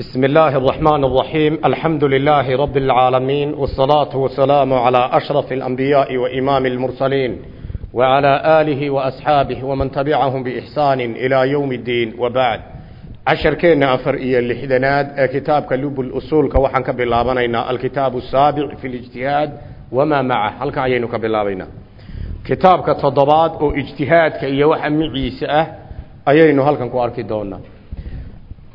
بسم الله الرحمن الرحيم الحمد لله رب العالمين والصلاة والسلام على أشرف الأنبياء وإمام المرسلين وعلى آله وأصحابه ومن تبعهم بإحسان إلى يوم الدين وبعد عشر كينا أفرئية لحدناد كتاب كلب الأصول كوحن كبلابنينا الكتاب السابع في الاجتهاد وما معه هل كعينو كبلابينا كتاب كتضبات أو اجتهاد كإيوح معيسة أيينو هل كان كواركي دونا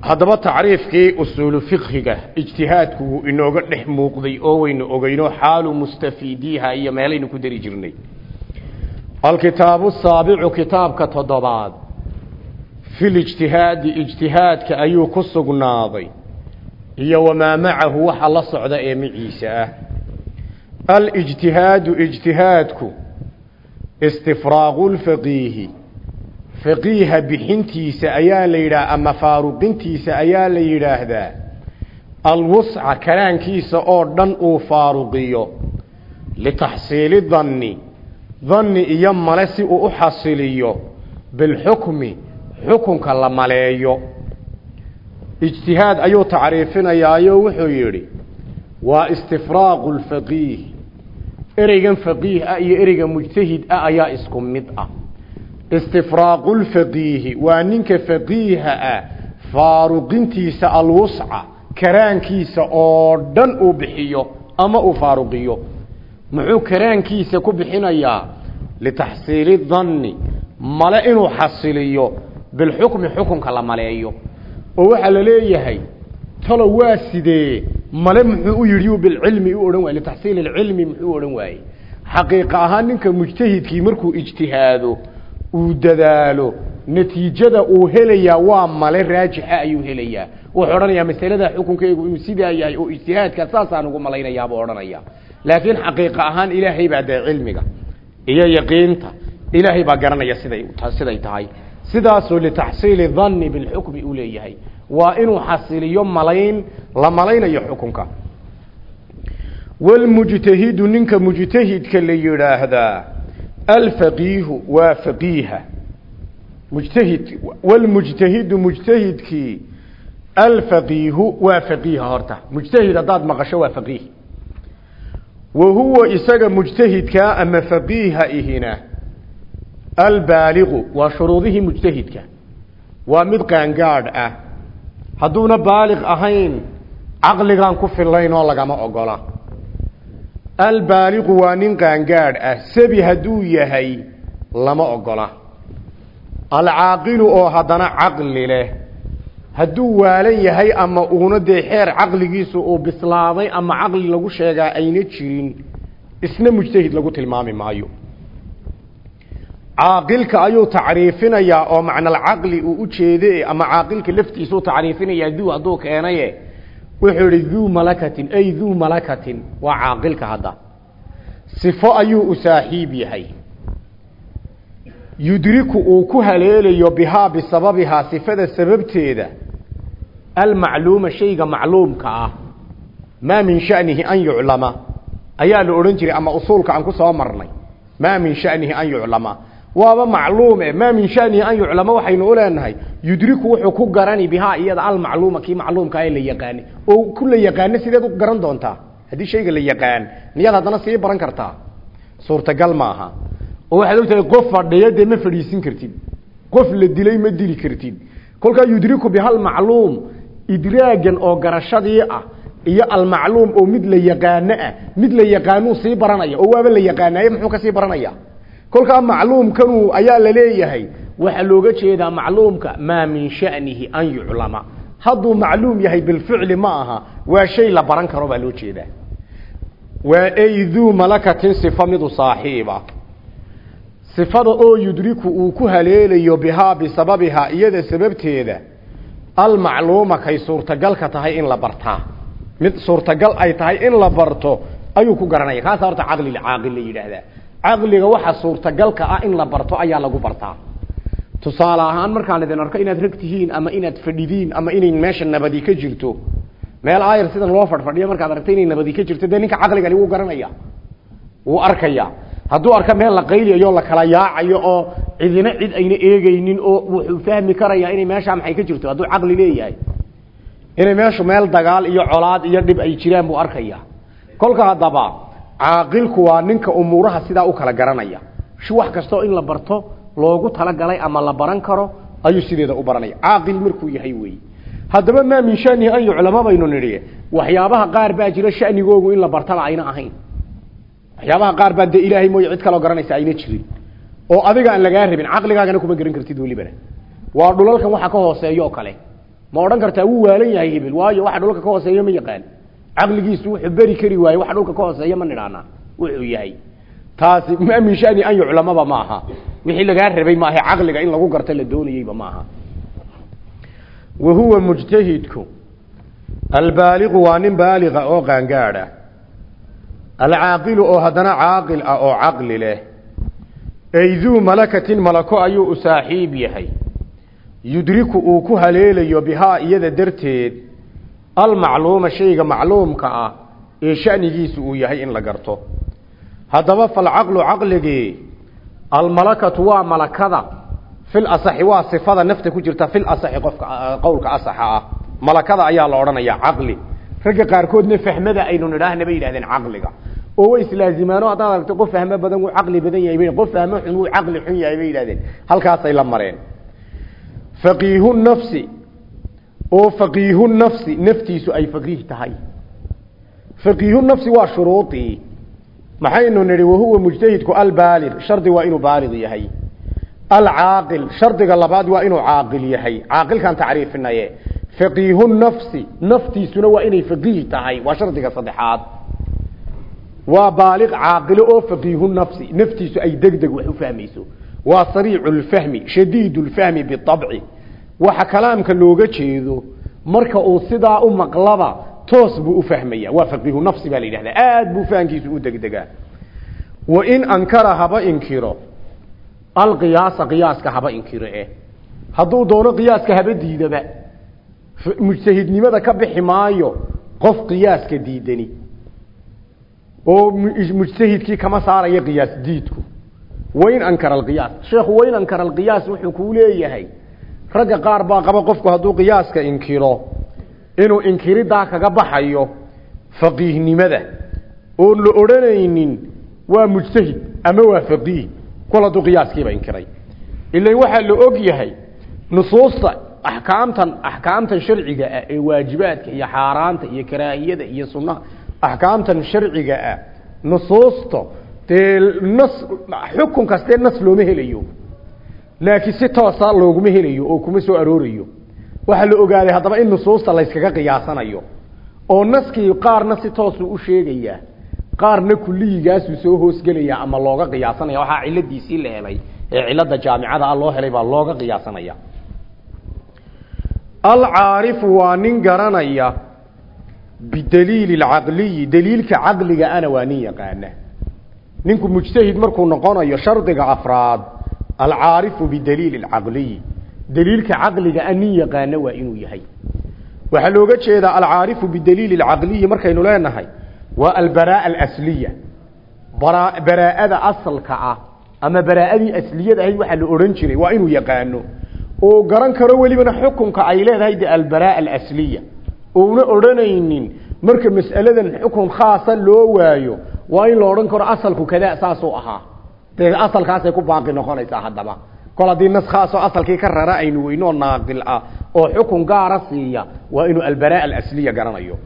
haddaba tacriifkii usuulu fiqhiga ijtihaadku wuu inooga dhex muuqday oo waynu ogeyno xaalu mustafiidiiha iyo meelaynu ku dari jirnay. Alkitaabu saabicu kitaabka toddobaad filijtihaadi ijtihaadka ayuu ku sugnaaday iyo wamaa macahu waxa la socda ee maciisa ah. Alijtihaadu ijtihaadku istifraaqu lfaqiihi faqiiha bixintiisa ayaa la yidhaha ama faaruqintiisa ayaa la yidhaahdaa. Alwusca kalaankiisa oo dhan uu faaruqiyo. Litaxsiili danni danni iyo male si uu u xasiliyo. Bilxukmi xukunka la maleeyo. Ijtihaad ayuu tacriifinayaayo wuxuu yidhi waa istifraaqu lfaqiih ereygan faqiih ah iyo ereyga mujtahid ah ayaa isku mid ah istifraaqu lfaqiihi waa ninka faqiiha ah faaruqintiisa alwusca karaankiisa oo dhan uu bixiyo ama uu faaruqiyo. Muxuu karaankiisa ku bixinayaa? Litaxsiili danni male inuu xasiliyo bilxukmi xukunka la maleeyo. Oo waxaa la leeyahay talo waa sidee? Male muxuu u yidhi bilcilmi u odhan waay litaxsiili lcilmi muxuu odhan waayey. Xaqiiqa ahaan ninka mujtahidkii markuu ijtihaado uu dadaalo natiijada uu helayaa waa male raajixa ayuu helayaa. Wuxuu odhanayaa masalada xukunkeegu inuu sidaa yahay oo ijtihaadka saasaan ugu malaynayaabuu odhanaya laakiin xaqiiqa ahaan ilaahay baa dee cilmiga iyo yaqiinta. Ilaahay baa garanaya siday siday tahay. Sidaasoo litaxsiili danni bilxukmi uu leeyahay. Waa inuu xasiliyo malayn la malaynayo xukunka. Walmujtahidu ninka mujtahidka la yidhaahdaa alfaqiihu waa faqiiha mujtahid walmujtahidu mujtahidkii alfaqiihu waa faqiiha horta mujtahid haddaad maqasho waa faqiih wa huwa isaga mujtahidkaa ama faqiiha ihina albaaliqu waa shuruudihii mujtahidka waa mid qaangaadh ah hadduuna baaliq ahayn caqligaan ku fillayn lagama ogola albaaliqu waa nin qaangaadh ah. Sabi hadduu yahay lama ogola alcaaqilu oo haddana caqli leh. Hadduu waalan yahay ama uuna dee xeer caqligiisu uu bislaaday ama caqli lagu sheegaa ayna jirin isna mujtahid lagu tilmaami maayo. Caaqilka ayuu tacriifinayaa oo macnalcaqli uu u jeede ama caaqilka laftiisuu tacriifinayaa duu hadduu keenaye wuxuu idhi duu malakatin. Ay duu malakatin. Waa caaqilka hadda. Sifo ayuu u saaxiib yahay. Yudriku uu ku haleelayo bihaa bisababihaa sifada sababteeda. Almacluuma shayga macluumka ah. Maa min shanihi an yuclama. Ayaa la odhan jiray ama usuulka aan ku soo marnay. Maa min shanihi an yuclama waaba macluume maa min shanihi an yuclama waxaynu u leenahay. Yudriku wuxuu ku garani bihaa iyada almacluuma kii macluumka ee la yaqaani. Oo ku la yaqaano sideed u garan doontaa? Haddii shayga la yaqaan miyaad haddana sii baran kartaa. Suurtagal maaha oo waxaad ogtahay qof fadhiya dee ma fadhiisin kartid. Qof la dilay ma dili kartid. Kolkaa yudriku bihal macluum idraagan oo garashadii ah iyo almacluum oo mid la yaqaano ah mid la yaqaanuu sii baranaya oo waaba la yaqaanaye muxuu ka sii baranaya kolkaa macluumkanu ayaa la leeyahay waxaa looga jeedaa macluumka maa min shanihi an yuclama. Hadduu macluum yahay bilficli ma aha waa shay la baran karo baa loo jeedaa. Waa ay duu malakatin sifa midu saaxiiba. Sifada oo yudriku uu ku haleelayo bihaa bisababihaa iyada sababteeda almacluuma kay suurtagalka tahay in la bartaa mid suurtagal ay tahay in la barto ayuu ku garanaya. Kaasa horta caqli caaqil la yidhaahdaa caqliga waxa suurtagalka ah in la barto ayaa lagu bartaa. Tusaale ahaan markaan idin arko inaad rag tihiin ama inaad fadhidiin ama inay meesha nabadi ka jirto meel ayar sidan loo fadhfadhiyo markaad aragto inay nabadi ka jirto dee ninka caqligani wuu garanaya wuu arkaya. Hadduu arko meel la qayliyayo la kala yaacayo oo cidina cid ayna eegaynin oo wuxuu fahmi karayaa inay meeshaa maxay ka jirto hadduu caqli leeyahay. Inay meeshu meel dagaal iyo colaad iyo dhib ay jiraan buu arkaya. Kolka haddaba caaqilku waa ninka umuuraha sidaa u kala garanaya. Si wax kastoo in la barto loogu talagalay ama la baran karo ayuu sideeda u baranaya. Caaqil markuu yahay weeye haddaba maa min shanihi an yuclama baynu nidhi. Waxyaabaha qaar baa jira shanigoogu in la bartaba ayna ahayn. Waxyaabaha qaar baa dee ilaahay mooye cid kaloo garanaysa ayna jirin. Oo adiga aan lagaa rabin caqligaagana kuma garan kartid welibana waa dhulalkan waxa ka hooseeyo oo kale. Ma odhan kartaa wuu waalan yahay hebel. Waayo waxa dhulka ka hooseeyo ma yaqaan caqligiisu wuxuu beri kari waaye waxa dhulka ka hooseeya ma nidhaana wuxuu yahay. Taasi ma min shani an yuclamaba ma aha. Wixii lagaa rabay maaha caqliga in lagu garto la doonayeyba maaha wa huwa mujtahidku. Albaaliqu waa nin baaliqa oo qaangaadha. Alcaaqilu oo haddana caaqil ah oo caqli leh. Ay duu malakatin malako ayuu u saaxiib yahay. Yudriku uu ku haleelayo bihaa iyada darteed almacluuma shayga macluumka ah ee shanigiisu uu yahay in la garto. Haddaba falcaqlu caqligii almalakatu waa malakada. Fil asaxi waa sifada nafta ku jirta fil asaxi qofka qowlka asaxa ah. Malakada ayaa la odhanayaa caqli. Ragga qaarkoodna fahmada aynu nidhaahna bay yidhahdeen caqliga. Oo way islaazimaano haddaad aragto qof fahmo badan wuu caqli badan yahay bay qof fahmo xun wuu caqli xun yahay bay yidhahdeen halkaasay la mareen. Faqiihu nafsi oo faqiihu nafsi naftiisu ay faqiih tahay. Faqiihu nafsi waa shuruudii maxaynu nidhi? Wahuwa mujtahidku albaalig shardi waa inuu baalig yahay. Alcaaqil. Shardiga labaad waa inuu caaqil yahay. Caaqilkaan tacriifinaye. Faqiihu nafsi. Naftiisuna waa inay faqiih tahay. Waa shardiga saddexaad. Waa baaliq caaqilo oo faqiihu nafsi. Naftiisu ay degdeg wax u fahmayso. Waa sariicu lfahmi shadiid lfahmi biabci waxa kalaamka looga jeedo marka uu sidaa u maqlaba toos buu u fahmaya. Waa faqiihu nafsi baa la aad buu fahamkiisu u degdegaa. Wain ankara haba inkiro alqiyaasa qiyaaska haba inkiro eh hadduu doono qiyaaska haba diidaba mujtahidnimada ka bixi maayo qof qiyaaska diidani. Oo mujtahidkii kama saaraya qiyaas diidku. Wain ankara alqiyaas sheekhu wain ankara alqiyaas wuxuu kuu leeyahay ragga qaar baa qaba qofku hadduu qiyaaska inkiro inuu inkiridaa kaga baxayo faqiihnimada. Oon la odhanaynin waa mujtahid ama waa faqiih? Kol hadduu qiyaaskiiba inkiray. Ilan waxaa la og yahay nusuusta axkaamtan axkaamtan sharciga ah ee waajibaadka iyo xaaraanta iyo karaahiyada iyo sunnaha axkaamtan sharciga ah nusuusta dee nas xukun kastee nas looma helayo laakiin si toosa looguma helayo oo kuma soo aroorayo waxaa la ogaaday haddaba in nusuusta layskaga qiyaasanayo. Oo naskii qaarna si toosuu u sheegayaa qaarna kuliyigaasuu soo hoosgelaya ama looga qiyaasanaya. Waxaa ciladiisii la helay ee cilada jaamicada ah loo helay baa looga qiyaasanaya. Alcaarifu waa nin garanaya bidaliili lcaqliyi daliilka caqliga ana waa nin yaqaana. Ninku mujtahid markuu noqonayo shardiga afraad alcaarifu bidaliili lcaqliyi daliilka caqliga a nin yaqaana waa inuu yahay waxaa looga jeedaa alcaarifu bidaliili lcaqliyi markaynu leenahay waa albaraa alasliya baraa'ada asalka ah ama baraa'adii asliyad ahayd waxaa la odhan jiray waa inuu yaqaano oo garan karo welibana xukunka ay leedahay de albaraa alasliya ouna odhanaynin marka mas'aladan xukun khaasa loo waayo waa in la odhan karo dee asalkaasay ku baaqi noqonaysaa haddaba. Kol haddii nas khaasoo asalkii ka rara aynu weynoo naaqil ah oo xukun gaara siiya waa inuu albaraa alasliya garanayo.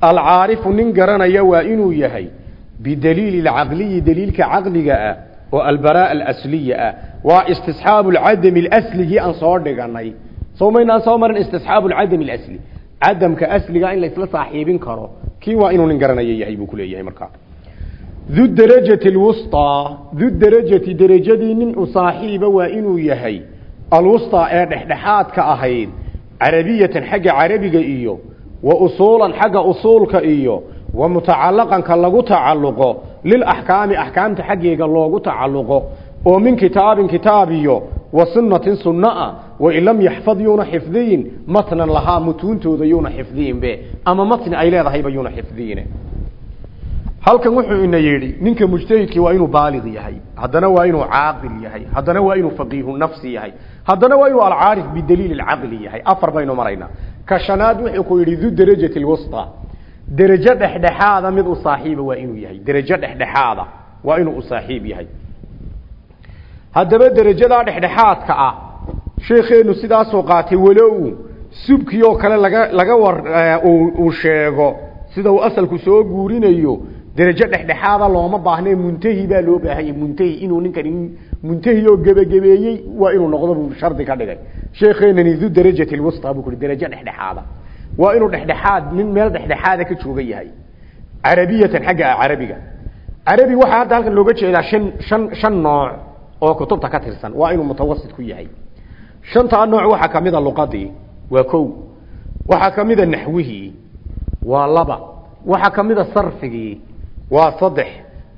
Alcaarifu nin garanaya waa inuu yahay bidaliili lcaqliyi daliilka caqliga ah oo albaraa alasliya ah. Waa istisxaabu lcadami alasligii aan soo dhiganay. Soo maynaan soo marin istisxaabu lcadami alasli. Cadamka asliga in laysla saaxiibin karo kii waa inuu nin garanaya yahay buu kuleeyahay markaa du darajati lwusطaa du darajati derajadii nin u saaxiiba waa inuu yahay alwusطaa ee dhexdhexaadka ahayd carabiyatan xagga carabiga iyo wa usuulan xagga usuulka iyo wa mutacalaqanka lagu tacalluqo lilaxkaami axkaamta xaggeega loogu tacalluqo oo min kitaabin kitaab iyo wa sunnatin sunna ah wain lam yaxfad yuuna xifdiyin matnan lahaa mutuuntooda yuuna xifdiyinbe ama matni ay leedahayba yuuna xifdiyine halkan wuxuu ina yidhi ninka mujtahidkii waa inuu baalig yahay haddana waa inuu caaqil yahay haddana waa inuu faqiihu nafsi yahay haddana waa inuu alcaarif bidaliili lcaqli yahay. Afar baynu maraynaa ka shanaad wuxuu ku yidhi du darajati lwusta derajo dhexdhexaada mid u saaxiiba waa inuu yahay. Derajo dhexdhexaada waa inuu u saaxiib yahay. Haddaba derajadaa dhexdhexaadka ah sheekheenu sidaasoo qaatay walow subkii oo kale laga laga war uu sheego sida uu asalku soo guurinayo derajo dhexdhexaada looma baahne muntahi baa loo baahanya muntahi. Inuu ninkani muntahi oo gebagabeeyey waa inuu noqdo buu shardi ka dhigay. Sheekheenani du darajati lwusta buu ku derajo dhexdhexaada. Waa inuu dhexdhexaad min meel dhexdhexaada ka jooga yahay. Carabiyatan xagga carabiga. Carabi waxaa hadda halkan looga jeedaa shan shan shan nooc oo kutubta ka tirsan. Waa inuu mutawasit ku yahay. Shantaa nooc waxaa ka mid a luqadii waa kow. Waxaa ka mid a naxwihii waa laba. Waxaa ka mid a sarfigii waa saddex.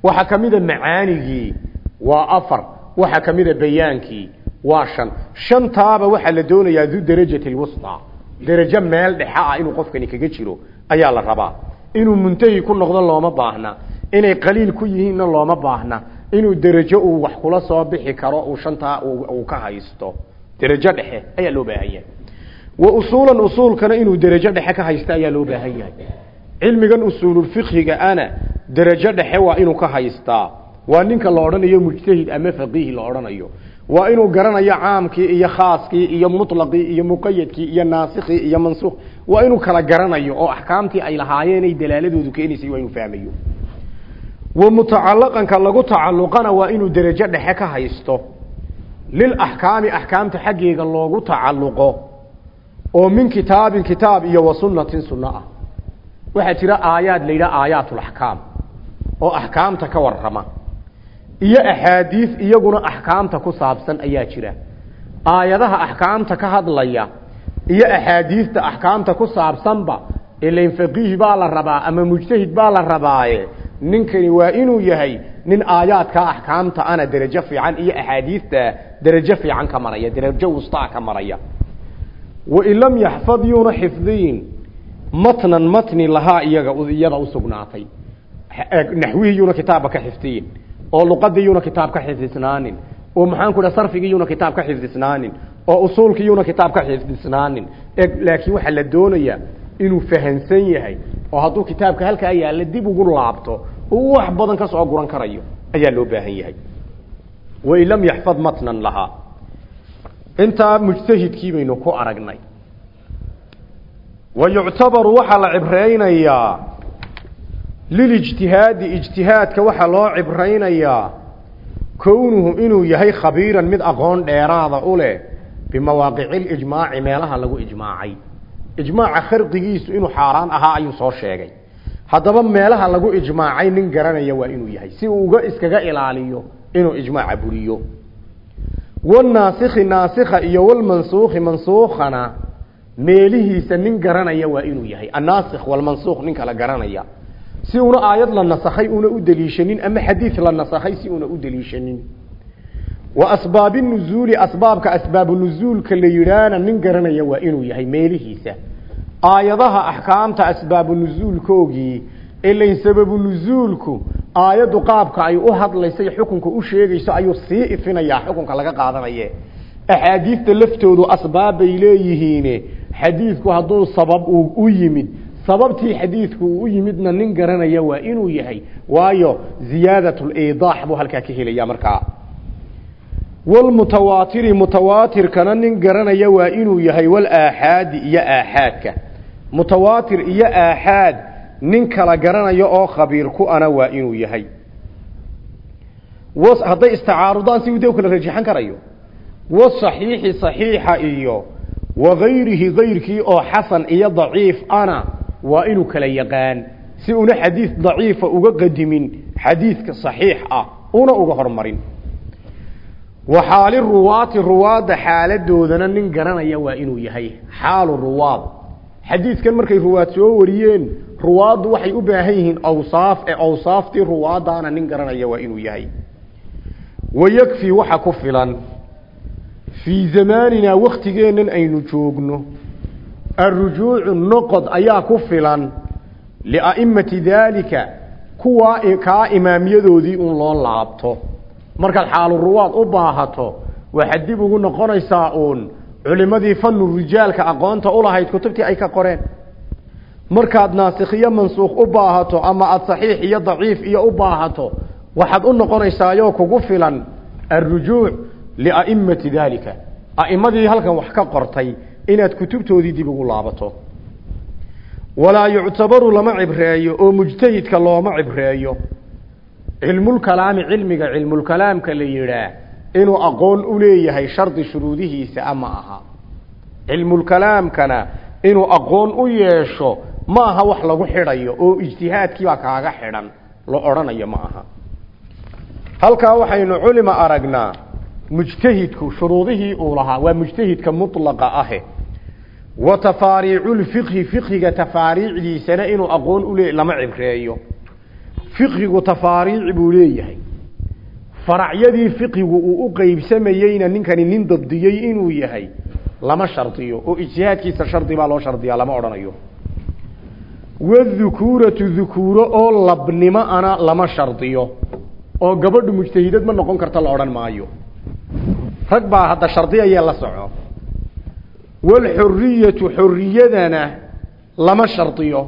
Waxaa a macaanigii waa afar. Waxaa ka mid a bayaankii waa shan. Shantaaba waxaa la doonayaa du darajati lwusta derajo meel dhexa ah inuu qofkani kaga jiro ayaa la rabaa. Inuu muntahi ku noqdo looma baahna. Inay qaliil ku yihiinna looma baahna. Inuu derajo uu wax kula soo bixi karo uu shantaa uu ka haysto. Derajo dhexe ayaa loo baahan yahay. Wa usuulan usuulkana inuu derajo dhexe ka haysto ayaa loo baahan yahay cilmigan usuululfiqhiga ana derajo dhexe waa inuu ka haystaa. Waa ninka la odhanayo mujtahid ama faqiih la odhanayo. Waa inuu garanayo caamkii iyo khaaskii iyo mutlaqii iyo muqayadkii iyo naasikii iyo mansuuq waa inuu kala garanayo oo axkaamtii ay lahaayeenay dalaaladoodu keenaysay waa inuu fahmayo. Wa mutacalaqanka lagu tacalluqana waa inuu derajo dhexe ka haysto. Lilaxkaami axkaamta xaggeega loogu tacalluqo. Oo min kitaabin kitaab iyo wa sunnatin sunno ah waxaa jira aayaad la yidhaha aayaatulaxkaam oo axkaamta ka warrama. Iyo axaadiis iyaguna axkaamta ku saabsan ayaa jira. Aayadaha axkaamta ka hadlaya iyo axaadiista axkaamta ku saabsanba ilain faqiih baa la rabaa ama mujtahid baa la rabaaye ninkani waa inuu yahay nin aayaadka axkaamta ana derajo fiican iyo axaadiista derajo fiican ka maraya derajo wustaa ka maraya. Wain lam yaxfad yuuna xifdiyin matnan matni lahaa iyaga iyada usugnaatay naxwihiyuuna kitaabka ka xifdiyin oo luqadiyuuna kitaab ka xifdisnaanin oo maxaan ku dhaha sarfigiyuuna kitaab ka xifdisnaanin oo usuulkiyuuna kitaab ka xifdisnaanin. Laakiin waxaa la doonayaa inuu fahansan yahay oo hadduu kitaabka halkaa yaalla dib ugu laabto uu wax badan ka soo guran karayo ayaa loo baahan yahay. Wain lam yaxfad matnan lahaa. Intaa mujtahidkii baynu ku aragnay la cibraynayaa lilijtihaadi ijtihaadka waxaa loo cibraynayaa kownuhu inuu yahay khabiiran mid aqoon dheeraada u leh bimawaaqici lijmaaci meelaha lagu ijmaacay. Ijmaaca kharqigiisu inuu xaaraan ahaa ayuu soo sheegay. Haddaba meelaha lagu ijmaacay nin garanaya waa inuu yahay. Si uu uga iskaga ilaaliyo inuu ijmaaca buriyo. Wanaasikhi naasikha iyo walmansuukhi mansuukhana meelihiisa nin garanaya waa inuu yahay. Annaasikh walmansuukh nin kala garanaya. Si una aayad la nasakhay una u daliishanin ama xadiid la nasakhay si una u daliishanin wa asbaabi nuzuuli asbaabka asbaabu nuzuulka la yidhaahna nin garanaya waa inuu yahay meelihiisa. Aayadaha axkaamta asbaabu nuzuulkoogii ilayn sababu nuzuulku aayaddu qaabka ay u hadlaysay xukunka u sheegayso ayuu sii ifinayaa xukunka laga qaadanaye axaadiista laftoodu asbaab bay leeyihiine xadiidku hadduu sabab uu u yimid sababtii xadiidku uu u yimidna nin garanaya waa inuu yahay waayo ziyaadatuliidaax buu halkaa ka helaya markaa. Walmutawaatiri mutawaatirkana nin garanaya waa inuu yahay walaaxaadi iyo aaxaadka. Mutawaatir iyo aaxaad nin kala garanaya oo khabiir ku ana waa inuu yahay. Hadday istacaarudaan si uu de kala rajaxan karayo? Wasaxiixi saxiixa iyo wagayrihi gayrkii oo xasan iyo daciif ana waa inuu kala yaqaan. Si una xadiid daciifa uga qadimin xadiidka saxiix ah una uga hormarin. Waxaali ruwaati ruwaadda xaaladoodana nin garanaya waa inuu yahay. Xaalu ruwaad. Xadiidkan markay ruwaad soo wariyeen ruwaaddu waxay u baahan yihiin awsaaf ee awsaaftii ruwaaddaana nin garanaya waa inuu yahay. Wayakfi waxa ku filan fii zamaaninaa waktigeennan aynu joogno. Alrujuucu noqod ayaa ku filan lia'immati daalika kuwaa kaa imaamiyadoodii un loo laabto. Markaad xaalu ruwaad u baahato waxaad dib ugu noqonaysaa uun culimadii fanu rijaalka aqoonta ulahayd kutubtii ay ka qoreen. Markaad naasikhiyo mansuukh u baahato ama aada saxiix iyo daciif iyo u baahato waxaad u noqonaysaayoo kugu filan alrujuuc lia'immati daalika. A'immadii halkan wax ka qortay inaad kutubtoodii dib ugu laabato. Walaa yuctabaru lama cibreeyo oo mujtahidka looma cibreeyo. Cilmulkalaami cilmiga cilmulkalaamka la yidhaah inuu aqoon u leeyahay shardi shuruudihiisa ama aha. Cilmulkalaamkana inuu aqoon u yeesho ma aha wax lagu xidhayo oo ijtihaadkiibaa kaaga xidhan. La odhanayo ma aha. Halkaa waxaynu culima aragnaa mujtahidku shuruudihii uu lahaa waa mujtahidka mutlaqa ahe. Wa tafaariiculfiqhi fiqhiga tafaariicdiisana inuu aqoon ule lama cibreeyo fiqhigu tafaariic buu leeyahay. Faracyadii fiqhigu uu u qeybsamayeyna ninkani nin dabdiyey inuu yahay lama shardiyo. Oo ijtihaadkiisa shardi baa loo shardiyaa lama odhanayo. Wadhukuuratu dhukuuro oo labnimo ana lama shardiyo. Oo gabadhu mujtahidad ma noqon karta la odhan maayo rag baa hadda shardiyayee la soco. Walxuriyatu xuriyadana lama shardiyo.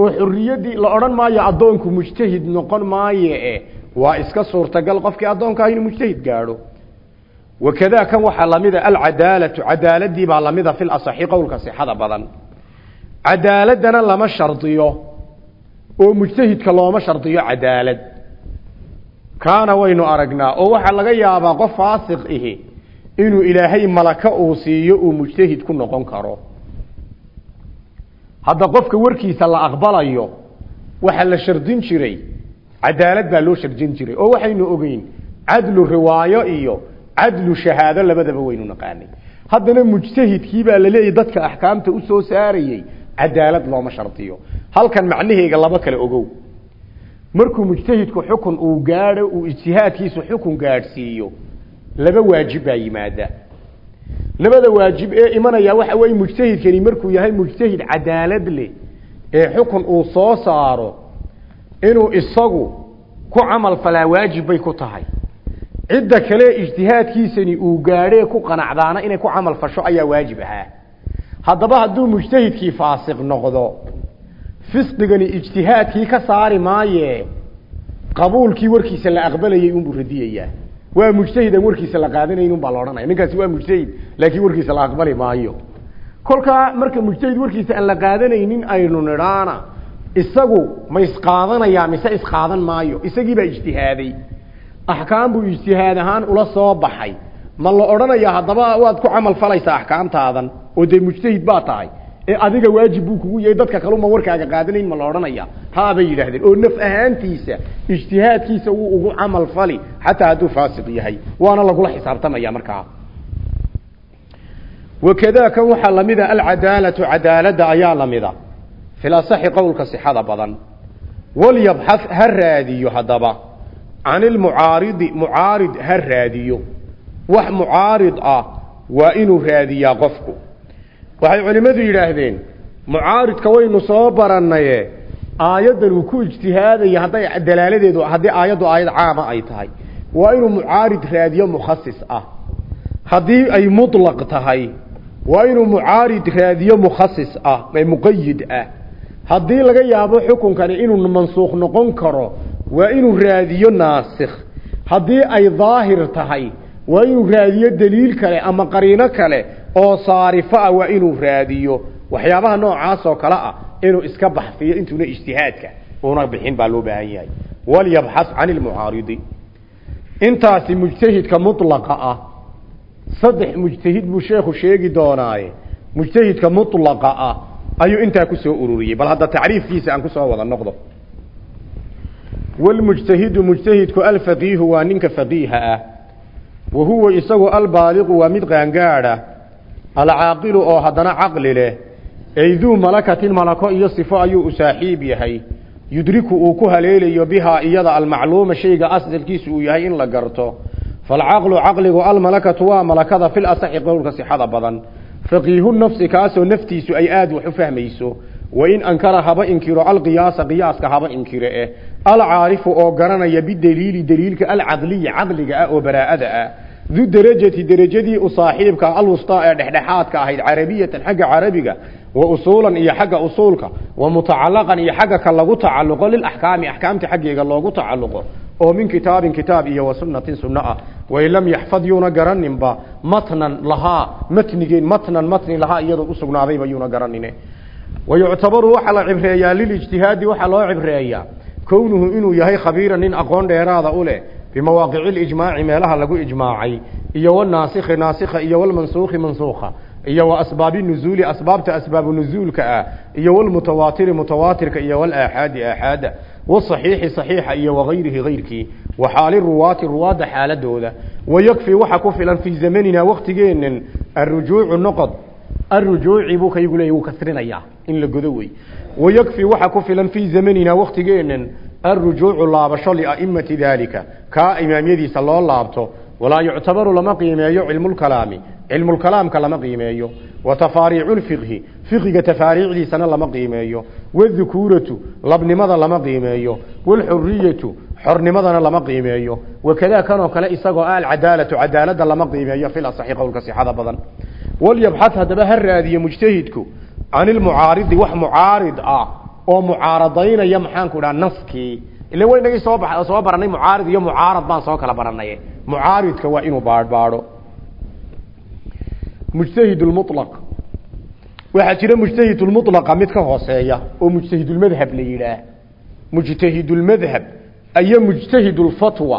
Oo xuriyadii la odhan maayo addoonku mujtahid noqon maaye waa iska suurtagal qofkii addoonka inuu mujtahid gaadho. Wakadaa kan waxaa lamida alcadaalatu cadaaladii baa lamida fil asaxi qowlka sixada badan. Cadaaladana lama shardiyo oo mujtahidka looma shardiyo cadaalad kaana waynu aragnaa oo waxaa laga yaabaa qof faasiq ihi inuu ilaahay malaka uu siiyo uu mujtahid ku noqon karo. Hadda qofka warkiisa la aqbalayo waxaa la shardin jiray cadaalad baa loo shardin jiray oo waxaynu ogeyn cadlu riwaayo iyo cadlu shahaado labadaba waynu naqaanay. Haddana mujtahidkii baa laleeyahy dadka axkaamta u soo saarayey cadaalad looma shardiyo. Halkan macnaheega laba kale ogow markuu mujtahidku xukun uu gaadho uu ijtihaadkiisu xukun gaadhsiiyo laba waajib baa yimaada. Labada waajib ee imanaya waxa weeye mujtahidkani markuu yahay mujtahid cadaalad leh ee xukun uu soo saaro inuu isagu ku camal falaa waajib bay ku tahay. Cidda kale ijtihaadkiisani uu gaadhee ku qanacdaana inay ku camal fasho ayaa waajib ahaa. Haddaba hadduu mujtahidkii faasiq noqdo fisqigani ijtihaadkii ka saari maaye. Qabuulkii warkiisa la aqbalayay unbuu radiyayaa. Waa mujtahidan warkiisa la qaadanayn unbaa la odhanaya. Ninkaasi waa mujtahid laakiin warkiisa la aqbali maayo. Kolkaa marka mujtahid warkiisa aan la qaadanaynin aynu nidhaana isagu ma isqaadanayaa mise isqaadan maayo. Isagiibaa ijtihaaday. Axkaam buu ijtihaad ahaan ula soo baxay. Ma la odhanaya haddaba waad ku camal falaysaa axkaamtaadan oo dee mujtahid baa tahay ee adiga waajib buu kugu yahay dadka kaluma warkaaga qaadanayn ma la odhanaya. Yidhaahdeen. Oo naf ahaantiisa ijtihaadkiisa wuu ugu camal fali xataa hadduu faasiq yahay. Waana lagula xisaabtamaya markaa. Wakadaa kan waxaa lamida alcadaalatu cadaalada ayaa lamida asaxi qowlka sixada badan. Walyabxath ha raadiyo haddaba. Can ilmucaaridi mucaarid ha raadiyo. Wax mucaarid ah waa inuu raadiyaa qofku waxay culimmadu yidhaahdeen mucaaridka waynu soo barannaye aayaddan uu ku ijtihaadaya hadday dalaaladeedu haddii aayaddu aayad caama ay tahay. Waa inuu mucaarid raadiyo mukhasis ah. Haddii ay mutlaq tahay waa inuu mucaarid raadiyo mukhasis ah muqayid ah. Haddii laga yaabo xukunkani inuu mansuukh noqon karo waa inuu raadiyo naasikh. Haddii ay daahir tahay waa inuu raadiyo daliil kale ama qariino kale oo saarifo ah waa inuu raadiyo. Waxyaabaha noocaas oo kale ah inuu iska baxfiyo intuuna ijtihaadka una bixin baa loo baahan yahay. Walyabxas can ilmucaaridi intaasi mujtahidka mutlaqa ah saddex mujtahid buu sheekhu sheegi doonaaye. Mujtahidka mutlaqa ah ayuu intaa ku soo ururiyey. Bal hadda tacriifkiisa aan ku soo wada noqdo. Walmujtahidu mujtahidku alfaqiihu waa ninka faqiiha ah. Wa huwa isagu albaaliqu waa mid qaangaadha alcaaqilu oo haddana caqli leh ay duu malakatin malako iyo sifo ayuu u saaxiib yahay. Yudriku uu ku haleelayo bihaa iyada almacluuma shayga asalkiisu uu yahay in la garto. Falcaqlu caqligu almalakatu waa malakada fil asaxi qowlka sixada badan. Faqiihu nafsi kaasoo naftiisu ay aada wax u fahmayso. Wain ankara haba inkiro alqiyaasa qiyaaska haba inkire eh. Alcaarifu oo garanaya bidaliili daliilka alcaqliyi caqliga ah oo baraa'ada ah du derajati derajadii u saaxiibka alwustaa ee dhexdhexaadka ahayd carabiyatan xagga carabiga wa usuulan iyo xagga usuulka wa mutacalaqan iyo xagga ka lagu tacalluqo lilaxkaami axkaamta xaggeega loogu tacalluqo oo min kitaabin kitaab iyo wa sunnatin sunno ah. Wain lam yaxfad yuuna garaninba matnan lahaa matnigeen matnan matni lahaa iyadoo usugnaadayba yuuna garanine wayuctabaru waxaa la cibreeyaa lilijtihaadi waxaa loo cibreeyaa kownuhu inuu yahay khabiira nin aqoon dheeraada u bimawaaqici lijmaaci meelaha lagu ijmaacay iyo wanaasikhi naasikha iyo walmansuukhi mansuukha iyo wa asbaabi nuzuuli asbaabta asbaabu nuzuulka ah iyo walmutawaatiri mutawaatirka iyo walaaxaadi aaxaada wasaxiixi saxiixa iyo wagayrihi gayrkii wa xaali ruwaati ruwaadda xaaladooda wayakfi waxa ku filan fii zamanina waktigeennan arujuucu noqod arujuuci buu kaygu leeyay wuu kasrinayaa in la godo wey wayakfi waxa ku filan fii zamanina waktigeennan arujuucu laabasho lia'imati daalika kaa imaamyadiisa loo laabto walaa yuctabaru lama qiimeeyo cilmulkalaami cilmulkalaamka lama qiimeeyo wa tafaariicu lfiqhi fiqiga tafaariicdiisana lama qiimeeyo wadukuuratu labnimada lama qiimeeyo walxuriyatu xornimadana lama qiimeeyo wakadaa kanoo kale isagoo alcadaalatu cadaaladda lama qiimeeyo fil asaxi qowlka sixada badan walyabxad haddaba ha raadiye mujtahidku can ilmucaaridi wax mucaarid ah oo mucaaradaynaya maxaanku dhaha naskii. Ila waynagii soo ba soo baranay mucaarid iyo mucaarad baan soo kala baranay mucaaridka waa inuu baadhbaadho mujtahid lmulaq waxaa jira mujtahid lmulaqa mid ka hooseeya oo mujtahidulmadhab la yidhaah. Mujtahidulmadhab iyo mujtahid lfatwa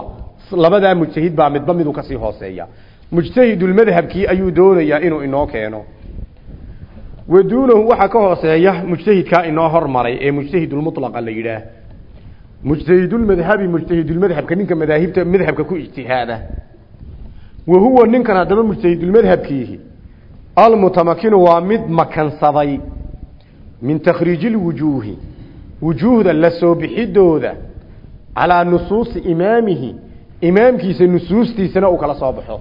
labadaa mujtahid baa midba miduu ka sii hooseeya. Mujtahidulmadhabkii ayuu doonayaa inuu inoo keeno wa duunahu waxaa ka hooseeya mujtahidkaa inoo hormaray ee mujtahidulmulaqa la yidhaah. Mujtahidulmadhabi mujtahidulmadhabka ninka madaahibta madhabka ku ijtihaada. Wa huwa ninkan haddaba mujtahidulmadhabkiihi almutamakinu waa mid makansaday min takhriiji lwujuuhi wujuuhda la soo bixidooda calaa nusuusi imaamihi. Imaamkiisa nusuustiisana uu kala soo baxo.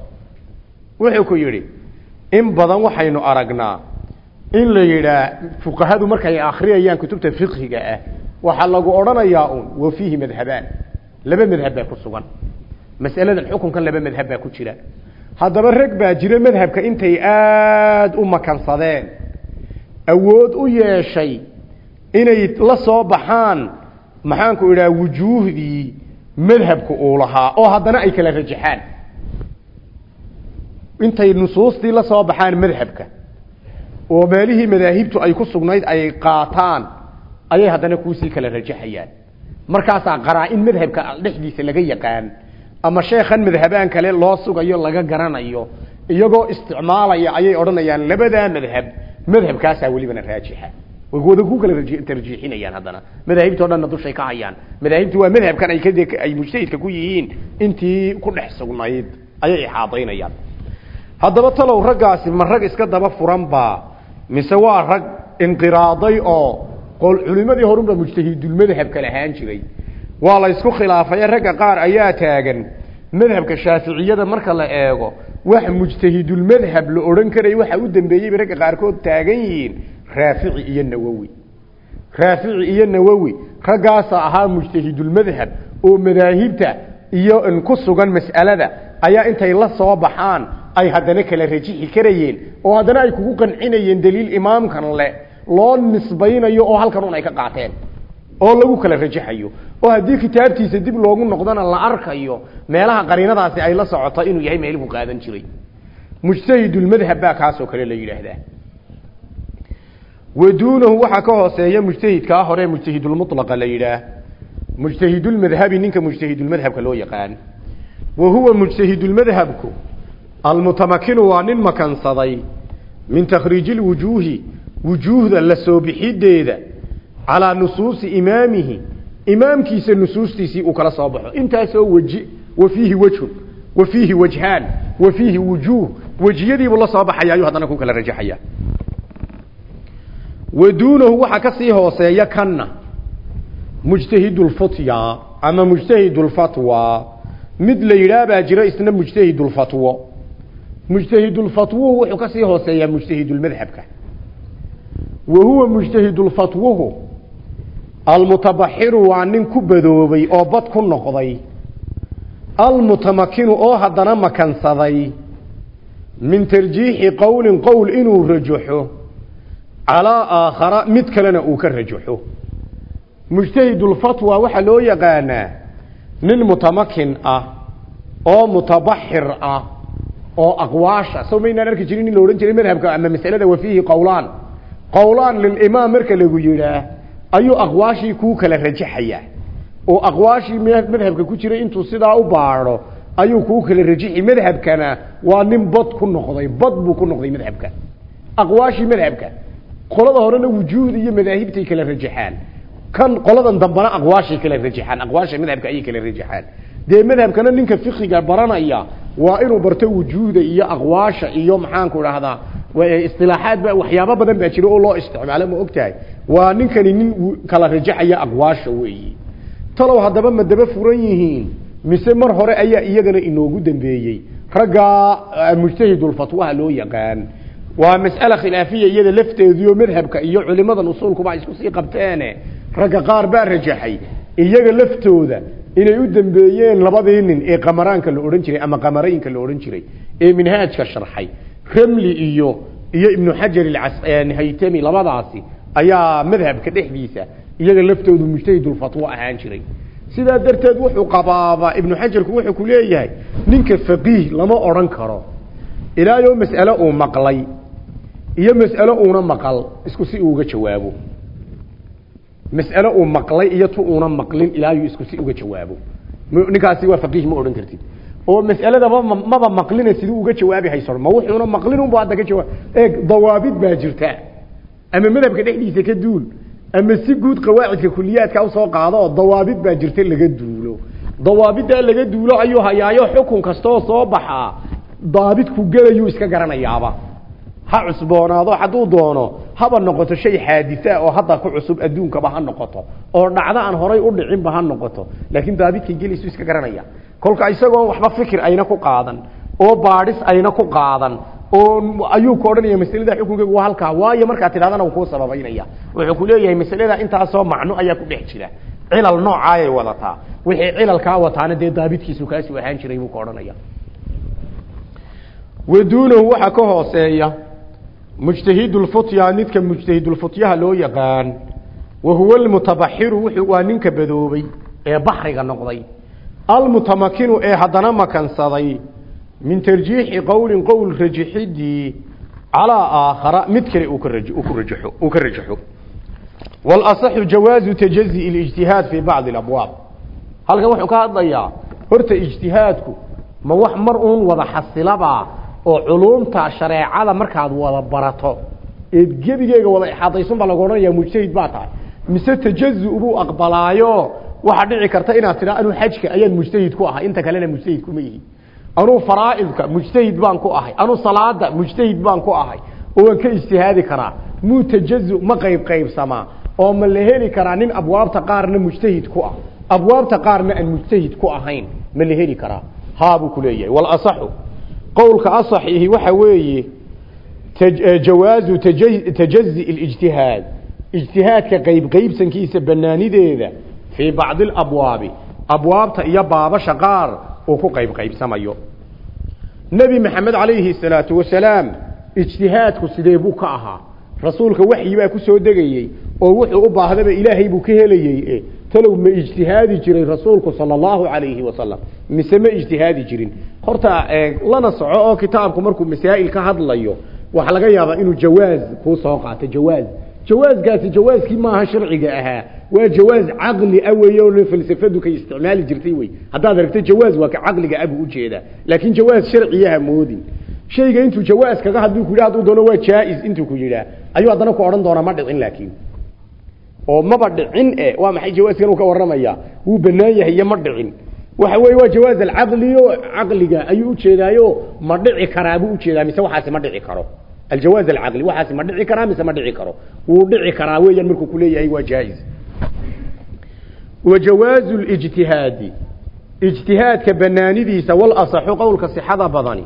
Wuxuu ku yidhi in badan waxaynu aragnaa in la yidhaah fuqahadu markay akhriyayaan kutubta fiqhiga ah waxaa lagu odhanayaa un wa fiihi madhabaan. Laba madhab baa ku sugan. Mas'aladan xukunkan laba madhab baa ku jira. Haddaba rag baa jira madhabka intay aada u makansadeen. Awood u yeeshay inay la soo baxaan maxaanku idhaha wujuuhdii madhabka uu lahaa oo haddana ay kala rajaxaan intay nusuustii la soo baxaan madhabka oo meelihii madaahibtu ay ku sugnayd ay qaataan ayay haddana kuusii kala rajaxayaan markaasaa qaraa-in madhabka dhexdiisa laga yaqaan ama sheekhan madhabaan kale loo sugayo laga garanayo iyagoo isticmaalaya ayay odhanayaan labadaa madhab madhabkaasaa welibana raajixa. Way wada ku kala tarjiixinayaan haddana. Madaahibto dhanna dushay ka hayaan. Madaahibtu waa madhabkan ay kade ay mujtahidka ku yihiin intii ku dhex sugnayd ayay ixaadaynayaan. Haddaba talow raggaasi ma rag iska daba furan baa mise waa rag inqiraaday oo qol culimadii horunba mujtahidulmadhabka lahaan jiray. Waa la isku khilaafay ragga qaar ayaa taagan. Madhabka shaaficiyada marka la eego wax mujtahidulmadhab la odhan karay waxa u dambeeyey bay ragga qaarkood taagan yihiin raafici iyo nawowi raafici iyo nawowi raggaasaa ahaa mujtahidulmadhab oo madaahibta iyo ku sugan mas'alada ayaa intay la soo baxaan ay haddana kala rajixi karayeen oo haddana ay kugu qancinayeen daliil imaamkan le loo nisbaynayo oo halkan un ay ka qaateen oo lagu kala rajaxayo oo haddii kitaabtiisa dib loogu noqdona la arkayo meelaha qariinadaasi ay la socoto inuu yahay meelku qaadan jiray. Mujtahidulmadhab baa kaasoo kale la yidhaahdaa. Wa duunahu waxaa ka hooseeya mujtahidkaa hore mujtahidulmulaqa la yidhaah mujtahidulmadhabi ninka mujtahidulmadhabka loo yaqaan. Wa huwa mujtahidulmadhabku almutamakinu waa nin makansaday min takhriiji lwujuuhi wujuuhda la soo bixideeda calaa nusuusi imaamihi imaamkiisa nusuustiisii uu kala soo baxo. Intaasoo weji wa fiihi wejhun wa fiihi wajhaan wa fiihi wujuuh wejiyadiibuu la soo baxaya ayuu haddana ku kala rajaxaya. Wa duunahu waxaa ka sii hooseeya kanna mujtahidulfutya ama mujtahidulfatwa mid la yidhaah baa jira isna mujtahidulfatwo mujtahidulfatwuhu wuxuu ka sii hooseeyaa mujtahidulmadhabka wa huwa mujtahidulfatwuhu almutabaxiru waa nin ku badoobay oo bad ku noqday almutamakinu oo haddana makansaday min tarjiixi qowlin qowl inuu rajaxo calaa aakhara mid kalena uu ka rajaxo mujtahidulfatwa waxaa loo yaqaanaa nin mutamakin ah oo mutabaxir ah oo aqwaasha sow maynaan arki jirin in la odhan jiray madhabka ama masalada wa fiihi qowlaan qowlaan lilimaam marka lagu yidhaah ayuu aqwaashii kuu kala rajaxayaa. Oo aqwaashii madhabka ku jiray intuu sidaa u baadho ayuu kuu kala rajixi. Madhabkana waa nin bad ku noqday bad buu ku noqday madhabka. Aqwaashii madhabka. Qolada horena wujuud iyo madaahibtay kala rajaxaan kan qoladan dambana aqwaashay kala rajaxaan aqwaasha madhabka ayay kala rajaxaan dee madhabkana ninka fiqiga baranaya waa inuu barto wujuuda iyo aqwaasha iyo maxaanku idhaahdaa istilaaxaad ba waxyaabo badan baa jira oo loo isticmaalo ma ogtahay? Waa ninkani nin kala rajaxaya aqwaasha weeyi. Talow haddaba ma daba furan yihiin mise mar hore ayaa iyagana inoogu dambeeyey. Raggaa mujtahidulfatwaha loo yaqaan. Waa mas'ale khilaafiya iyada lafteediyo madhabka iyo culimadan usuulkuba isku sii qabteene ragga qaar baa rajaxay. Iyaga laftooda inay u dambeeyeen labadii nin ee qamaraanka la odhan jiray ama qamarayinka la odhan jiray ee minhaajka sharxay. Ramli iyo iyo ibnu xajar haytami labadaasi ayaa madhabka dhexdiisa iyaga laftoodu mujtahidulfatwo ahaan jiray. Sidaa darteed wuxuu qabaaba ibnu xajarku wuxuu ku leeyahay ninka faqiih lama odhan karo. Ilaayo mas'ale uu maqlay iyo mas'alo uuna maqal isku si uuga jawaabo mas'alo uu maqlay iyo tu uuna maqlin ilaayu isku si uga jawaabo. Ninkaasi waa faqiih ma odhan kartid. Oo mas'aladaba maba maqlina siduu uga jawaabi hayso ma wuxuuna maqlin unba hadda ka jawaab eeg dawaabid baa jirta. Ama madhabka dhexdiisa ka duul. Ama si guud qawaacidka kuliyaadka u soo qaado oo dawaabid baa jirta laga duulo. Dawaabiddaa laga duulo ayuu hayaayo xukun kastaoo soo baxaa daabidku gelayuu iska garanayaaba. Ha cusboonaado hadduu doono haba noqoto shay xaadisa oo hadda ku cusub adduunkaba ha noqoto oo dhacdo aan horay u dhicinba ha noqoto. Laakiin daabidkay gelaysu iska garanaya. Kolka isagoo waxba fikir ayna ku qaadan oo baadhis ayna ku qaadan oo ayuu ku odhanaya masalada xukunkeegu waa halkaa waayo markaad tidhahdana uu kuu sababaynaya. Wuxuu ku leeyahay masalada intaasoo macno ayaa ku dhex jira. Cilal noocaayay wadataa. Wixii cilalkaa wataana dee daabidkiisu kaasuu ahaan jiray buu ka odhanaya waduunahu waxaa ka hooseeya mujtahidulfutya midka mujtahidulfutyaha loo yaqaan wa huwa almutabaxiru waa ninka badoobay ee baxriga noqday. Almutamakinu ee haddana makansaday min tarjiixi qowlin qowl rajixidii calaa aakhara mid kale uu ka rajo uu ka rajaxo. Walasaxu jawaazu tajazi lijtihaad fii bacdi alabwaab. Halkan wuxuu ka hadlayaa horta ijtihaadku ma wax mar uun wada xasilaba oo culumta shareecada markaad wada barato eed gebigeega wada ixaadaysun baa lagu odhanaya mujtahid baa tahay. Mise tajazu buu aqbalaayo waxaa dhici karta inaad tidhaa anuu xajka ayaan mujtahid ku ahay inta kalena mujtahid kuma yihi anuu faraa'idka mujtahid baan ku ahay anuu salaada mujtahid baan ku ahay oo waan ka ijtihaadi karaa. Muu tajazu ma qayb qaybsamaa oo ma la heli karaa nin abwaabta qaarna mujtahid ku ah. Abwaabta qaarna aan mujtahid ku ahayn ma la heli karaa. Haabuu ku leeyahay. Walasaxu qowlka asaxihi waxa weeye jawaazu tajazi اlijtihaad ijtihaadka qayb qaybsankiisa banaanideeda fii bacdi alabwaabi abwaabta iyo baabasha qaar uu ku qayb qaybsamayo nebi maxamed calayhi الsalaatu wasalaam ijtihaadku sidee buu ka ahaa rasuulka waxyi baa ku soo degayey oo wuxuu u baahdaba ilaahay buu ka helayey talow ma ijtihaadi jiray rasuulku sala allahu calayhi wasalam mise ma ijtihaadi jirin. Horta lana soco oo kitaabku markuu masaa'il ka hadlayo waxaa laga yaabaa inuu jawaaz kuu soo qaato jawaaz. Jawaazkaasi jawaaskii maaha sharciga ahaa. Waa jawaaz caqli ah weeye oo falsafadu kay isticmaali jirtay wey. Haddaad aragto jawaaz waa ka caqliga ah buu u jeedaa laakiin jawaaz sharciyaha moodin. Shayga intuu jawaaz kaga haduu ku hadduu doono waa jaa-is intuu ku yidhaah ayuu haddana ku odhan doonaa ma dhicin laakiin oo maba dhicin e waa maxay jawaaskan uu ka warramaya? Wuu banaan yahay iyo ma dhicin. Waxa weeye waa jawaaz alcaqliyo caqliga ayuu ujeedaayo ma dhici karaa buu u jeedaa mise waxaasi ma dhici karo? Aljawaaz alcaqli waxaasi ma dhici karaa mise ma dhici karo? Wuu dhici karaa weeyaan markuu kuleeyahay waa jaa-is wa jawaazu lijtihaadi ijtihaadka banaanidiisa wal asaxu qowlka sixada badani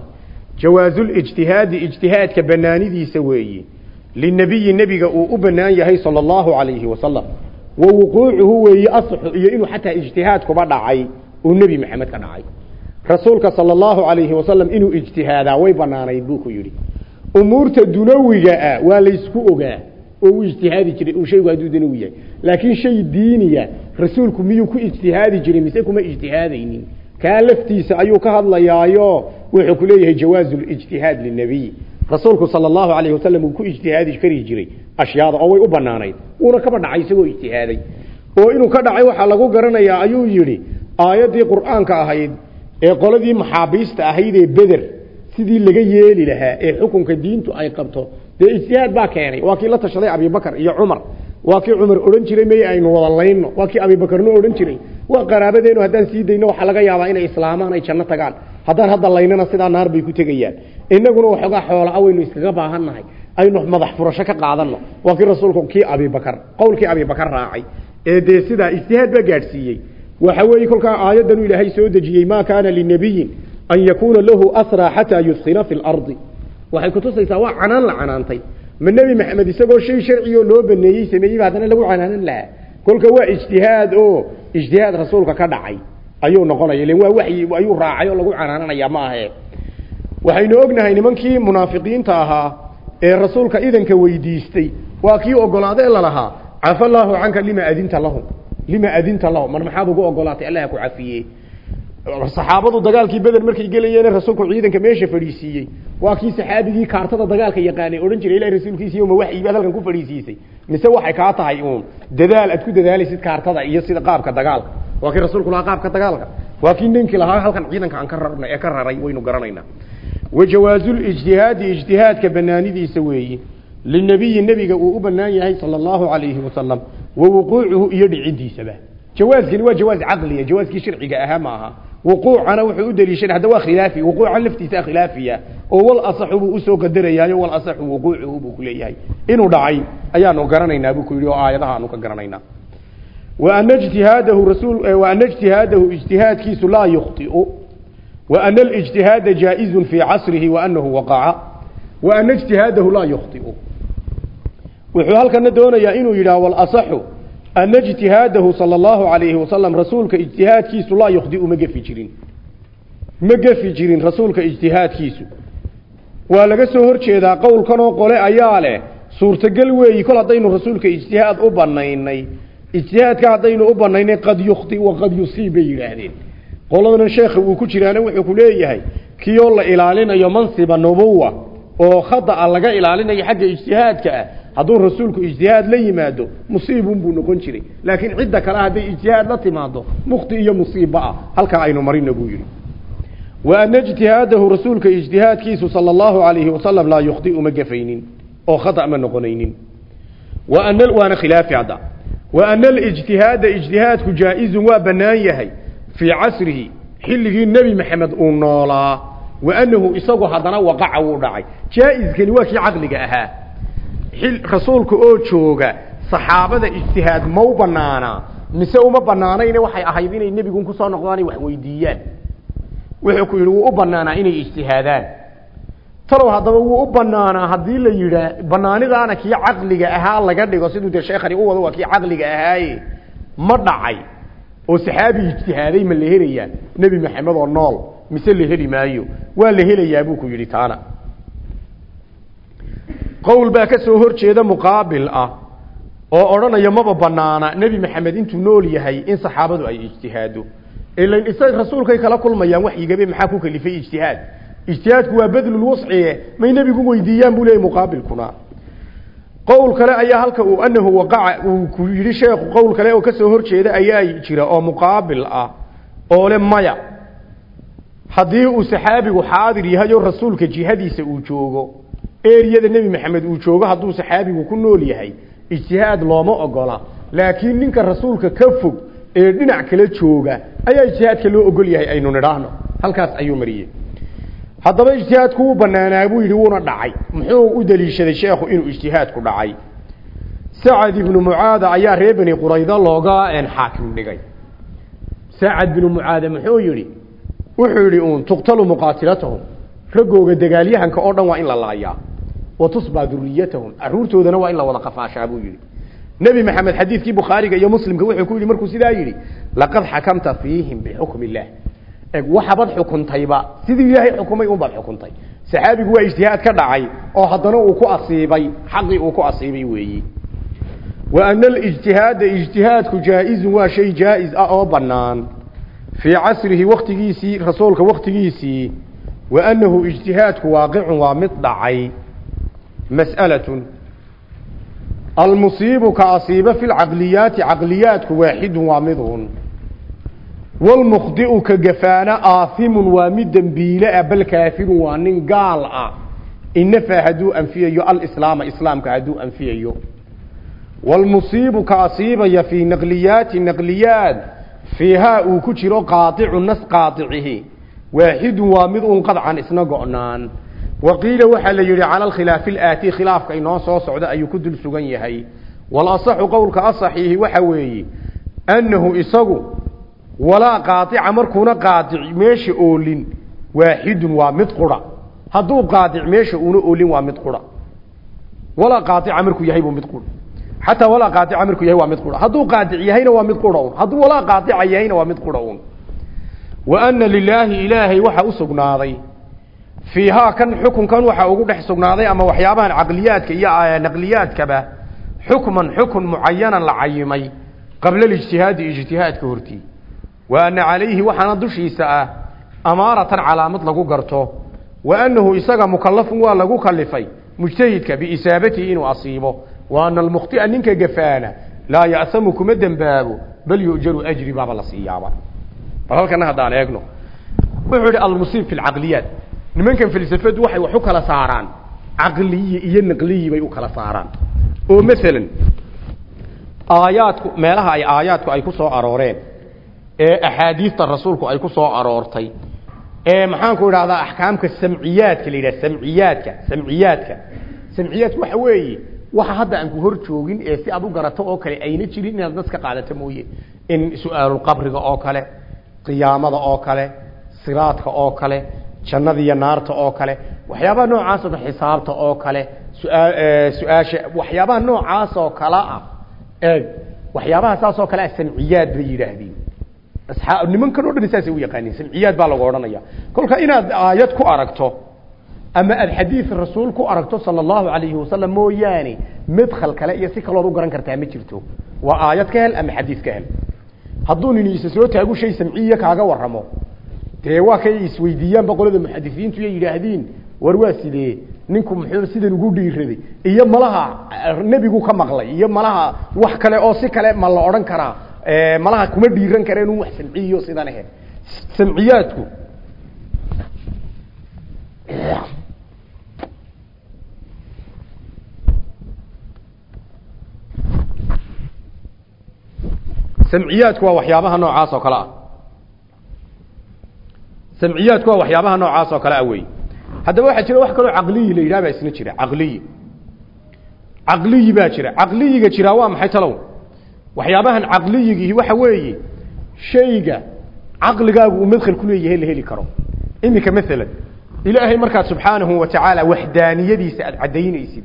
jawaazu lijtihaadi ijtihaadka banaanidiisa weeye linabiyi nebiga uu u banaan yahay sala allahu calayhi wasalam wa wuquucuhu weeye asaxu iyo inuu xataa ijtihaad kuba dhacay uu nebi maxamed ka dhacay rasuulka sala allahu calayhi wasalam inuu ijtihaadaa way banaanayd buu ku yidhi umuurta dunawiga ah waa laysku ogaa oo uu ijtihaadi jiray uu shaygu hadduu dunawi yahay laakiin shay diiniya rasuulku miyuu ku ijtihaadi jiray mise kuma ijtihaadaynin kaa laftiisa ayuu ka hadlayaayo wuxuu ku leeyahay jawaazu lijtihaad rasuulku sala allahu calayhi wasalam uu ku ijtihaadi kari jiray. Ashyaada oo way u banaanayd wuuna kaba dhacay isagoo ijtihaaday. Oo inuu ka dhacay waxaa lagu garanayaa ayuu yidhi aayaddii qur'aanka ahayd ee qoladii maxaabiista ahayd ee beder sidii laga yeeli lahaa ee xukunka diintu ay qabto dee ijtihaad baa keenay. Waa kii la tashaday abibakar iyo cumar. Waa kii cumar odhan jiray may aynu wada layno waa kii abibakarna odhan jiray. Waa qaraabadeenu haddaan sii dayno waxaa laga yaabaa inay islaamaan ay janno tagaan. Haddaan hadda laynana sidaa naar bay ku tegayaan inaguna waxoogaa xoolaa waynu iskaga baahannahay. Aynu madax furasho ka qaadano waa kii rasuulku kii abibakar qowlkii abibakar raacay. Ee dee sidaa ijtihaad baa gaadhsiiyey. Waxa weeye kolkaa aayadanu ilaahay soo dejiyey maa kaana linabiyin an yakuuna lahu asraa xataa yudkhina fi lardi waxay kutusaysaa waa canaan la canaantay. Ma nebi maxamed isagoo shay sharcioo loo baneeyey sameeyeyba haddana lagu canaanan lahaa. Kolka waa ijtihaad oo ijtihaad rasuulka ka dhacay. Ayuu noqonaya ilen waa waxyi ayuu raacay oo lagu canaananaya ma ahe waxaynu ognahay nimankii munaafiqiinta ahaa ee rasuulka idanka weydiistay waa kii ogolaadee lalahaa cafa allaahu canka lima adinta lahum lima adinta lahum. Mar maxaad ugu ogolaatay allah ku cafiyey. Saxaabadu dagaalkii beder markay gelayeen rasuulku ciidanka meesha fadhiisiiyey. Waa kii saxaabigii kaartada dagaalka yaqaanay odhan jiray ilahay rasuulkiisiiyo ma waxyi baad halkan ku fadhiisiisay? Mise waxay kaa tahay uun? Dadaal aad ku dadaalaysid kaartada iyo sida qaabka dagaalka waa kii rasuulku lahaa qaabka dagaalka. Waa kii ninkii lahaa halkan ciidanka aan ka rarnay ee ka raray waynu garanaynaa. Wajawaazu lijtihaadi ijtihaadka banaanidiisa weeyi. Linabiyi nebiga uu u banaan yahay sala allahu calayhi wasalam wa wuquucuhu iyo dhicidiisaba. Jawaaskani waa jawaaz caqliya jawaaskii sharciga ahaa ma aha. Wuquucana wuxuu u daliishanay hadda waa khilaafi wuquuca laftiisa khilaafiya. Oo wal asaxu buu u soo qadarayaayo wal asaxu wuquucuhu buu ku leeyahay. Inuu dhacay ayaanu garanaynaa buu ku yidhi oo aayadaha aanu ka garanaynaa wa ana ijtihaadahu ijtihaadkiisu laa yukhti'u. Wa ana alijtihaada jaaizun fii casrihi wa anahu waqaca wa ana ijtihaadahu laa yukhti'u. Wuxuu halkana doonayaa inuu yidhaha wal asaxu ana ijtihaadahu sala allahu calayhi wasalam rasuulka ijtihaadkiisu laa yukhdiu ma gefi jirin. Ma gefi jirin rasuulka ijtihaadkiisu. Waa laga soo hor jeedaa qowlkanoo qole ayaa leh suurtagal weeyi kol haddaynu rasuulka ijtihaad u banaynay ijtihaadka haddaynu u banaynay qad yukhti wa qad yusiib bay yidhaahdeen. Qoladana sheekha uu ku jiraana wuxuu ku leeyahay kiyoo la ilaalinayo mansiba nubuwa oo khada'a laga ilaalinayo xagga ijtihaadka ah. Hadduu rasuulku ijtihaad la yimaado musiibun buu noqon jiray. Laakiin cidda kale hadday ijtihaad la timaado mukhti iyo musiiba ah halkaa aynu marina buu yidhi. Wa ana ijtihaadahu rasuulka ijtihaadkiisu sala allahu calayhi wasalam laa yukhdi'u ma gafaynin oo khada' ma noqonaynin. Wa ana waana khilaafi hadda ana alijtihaada ijtihaadku jaa-izun waa bannaan yahay fii casrihi xilligii nebi maxamed uu noolaa. Anahu isagu haddana waqaca wuu dhacay. Jaa-iskani waa kii caqliga ahaa. Rasuulka oo jooga saxaabada ijtihaad ma u banaanaa mise uma banaanayne waxay ahayd inay nebigun ku soo noqdaanay wax weydiiyaan. Wuxuu ku yidhi wuu u banaanaa inay ijtihaadaan talow haddaba wuu u banaanaa haddii la yidhaa banaanidaana kii caqliga ahaa laga dhigo siduu dee sheekhani u wado waa kii caqliga ahaaye. Ma dhacay oo saxaabi ijtihaaday ma la helayaa nebi maxamed oo nool mise la heli maayo? Waa la helayaa buu ku yidhi taana. Qowl baa ka soo hor jeeda muqaabil ah oo odhanaya maba banaana nebi maxamed intuu nool yahay in saxaabadu ay ijtihaado. Ilan isaga rasuulkay kala kulmayaan waxyigabe maxaa ku kalifay ijtihaad ijtihaadku waa badlulwasciye may nebigu weydiiyaan buu leeyay muqaabilkuna. Qowl kale ayaa halka uu anahu waqaca uu ku yidhi sheekhu qowl kale oo ka soo hor jeeda ayaa jira oo muqaabil ah oo le maya. Haddii uu saxaabigu xaadir yahay oo rasuulka jihadiisa uu joogo eriyada nebi maxamed uu joogo hadduu saxaabigu ku nool yahay ijtihaad looma ogola. Laakiin ninka rasuulka ka fog ee dhinac kala jooga ayaa ijtihaadka loo ogol yahay aynu nidhaahno. Halkaas ayuu mariyey haddaba ijtihaadku wuu banaanaa buu yidhi wuuna dhacay. Muxuu u daliishaday sheekhu inuu ijtihaadku dhacay. Sacad ibnu mucaada ayaa reer bani qurayda looga xaakim dhigay. Sacad binu mucaada muxuu yidhi? Wuxuu yidhi uun tuqtalu muqaatilatahum raggooga dagaalyahanka oo dhan waa in la laayaa. Wa tusbaa duriyatahum caruurtoodana waa in la wada qafaashaa buu yidhi. Nebi maxamed xadiidkii bukhaariga iyo muslimka wuxuu ku yidhi markuu sidaa yidhi laqad xakamta fiihim bixukmi illaah eg waxabad xukuntayba. Sidii ilaahay xukumay unbaad xukuntay. Saxaabigu waa ijtihaad ka dhacay oo haddana uu ku asiibay. Xaqii uu ku asiibay weeyi. Wa ana alijtihaada ijtihaadku jaa-izun waa shay jaa-is ah oo bannaan. Fii casrihi waktigiisii rasuulka waktigiisii wa annahu ijtihaadku waaqicun waa mid dhacay. Mas'alatun. Almusiibu ka asiiba fi lcaqliyaati caqliyaadku waaxidun waa midun walmukhdi'u ka gafaana aahimun waa mid dembiile ah bal kaafirun waa nin gaal ah inafa hadduu anfiyayo alislaama islaamka hadduu anfiyayo walmusiibu ka asiibaya fii naqliyaati naqliyaad fiihaa uu ku jiro qaaicu nas qaaticihi waaxidun waa mid un qadcan isna go'naan wa qiila waxaa la yidhi cala alkhilaafi alaati khilaafka inoo soo socda ayuu ku dul sugan yahay walasaxu qowlka asaxiihi waxa weeye annahu isagu walaa qaaica markuuna qaaic meesha oolin waaxidun waa mid qura. Hadduu qaaic meesha uuna oolin waa mid qura. Walaa qaaica markuu yahay buu mid qura. Xataa walaa qaaica markuu yahay waa mid qura. Hadduu qaaic yahayna waa mid qura un hadduu walaa qaaica yahayna waa mid qura un wa ana lilaahi ilaahay waxa u sugnaaday. Fiihaa kan xukunkan waxa ugu dhex sugnaaday ama waxyaabahan caqliyaadka iyo naqliyaadkaba xukman xukun mucayanan la cayimay qabla alijtihaadi ijtihaadka hortii wa ana calayhi waxaana dushiisa ah amaaratan calaamad lagu garto wa annahu isaga mukalafun waa lagu kalifay mujtahidka biisaabatihi inuu asiibo wa ana almukhtia ninka gafaana laa ya'samu kuma dembaabo bal yu'jaru ajri baaba la siiyaaba bal halkana haddaan eegno wuxuu yidhi almusiib fi nimankan falsafadu waxay wax u kala saaraan caqliyi iyo naqliyi bay u kala saaraan oo masalan aayaadku meelaha ay aayaadku ay ku soo arooreen ee axaadiista rasuulku ay ku soo aroortay. Ee maxaanku idhahdaa axkaamka samciyaadka la yidhaha samciyaadka samciyaadka. Samciyaadku waxa weeye waxa hadda aan ku hor joogin ee si aad u garato oo kale ayna jirin inaad naska qaadato mooye. In su'aalulqabriga oo kale qiyaamada oo kale siraadka oo kale jannada iyo naarta oo kale waxyaabaha noocaas oo xisaabta oo kale su'aasha waxyaabaha noocaas oo kale ah. Eeg waxyaabaha saas oo kale ah samciyaad bay yidhaahdeen asxaab nimankan oo dhan saasay u yaqaaniin samciyaad baa lagu odhanaya. Kolka inaad aayad ku aragto ama aad xadiid rasuul ku aragto sala allahu calayhi wasalam mooyaane madkhal kale iyo si kalood u garan kartaa ma jirto. Waa aayad ka hel ama xadiid ka hel? Hadduu nin isa soo taagu shay samciya kaaga warramo. Dee waa kay isweydiiyaanba qolada muxadisiintu iyo yidhaahdiin war waa sidee? Ninku muxuu sidan ugu dhiiraday? Iyo malaha nebigu ka maqlay iyo malaha wax kale oo si kale ma la odhan karaa malaha kuma dhiiran kara inuu wax samciyo sidan ahe samciyaadku. Samciyaadku waa waxyaabaha noocaas oo kale ah. Samciyaadku waa waxyaabaha noocaas oo kale ah wey haddaba waxaa jira wax kaloo caqliyi la yidhaha isna jira caqliyi. Caqliyi baa jira. Caqliyiga jiraa waa maxay talow waxyaabahan caqliyigiihi waxa weeye shayga caqligaagu uu ku leeyahay la heli karo. Iminka maalan ilaahay markaad subxaanahu wa tacaala waxdaaniyadiisa aad caddaynaysid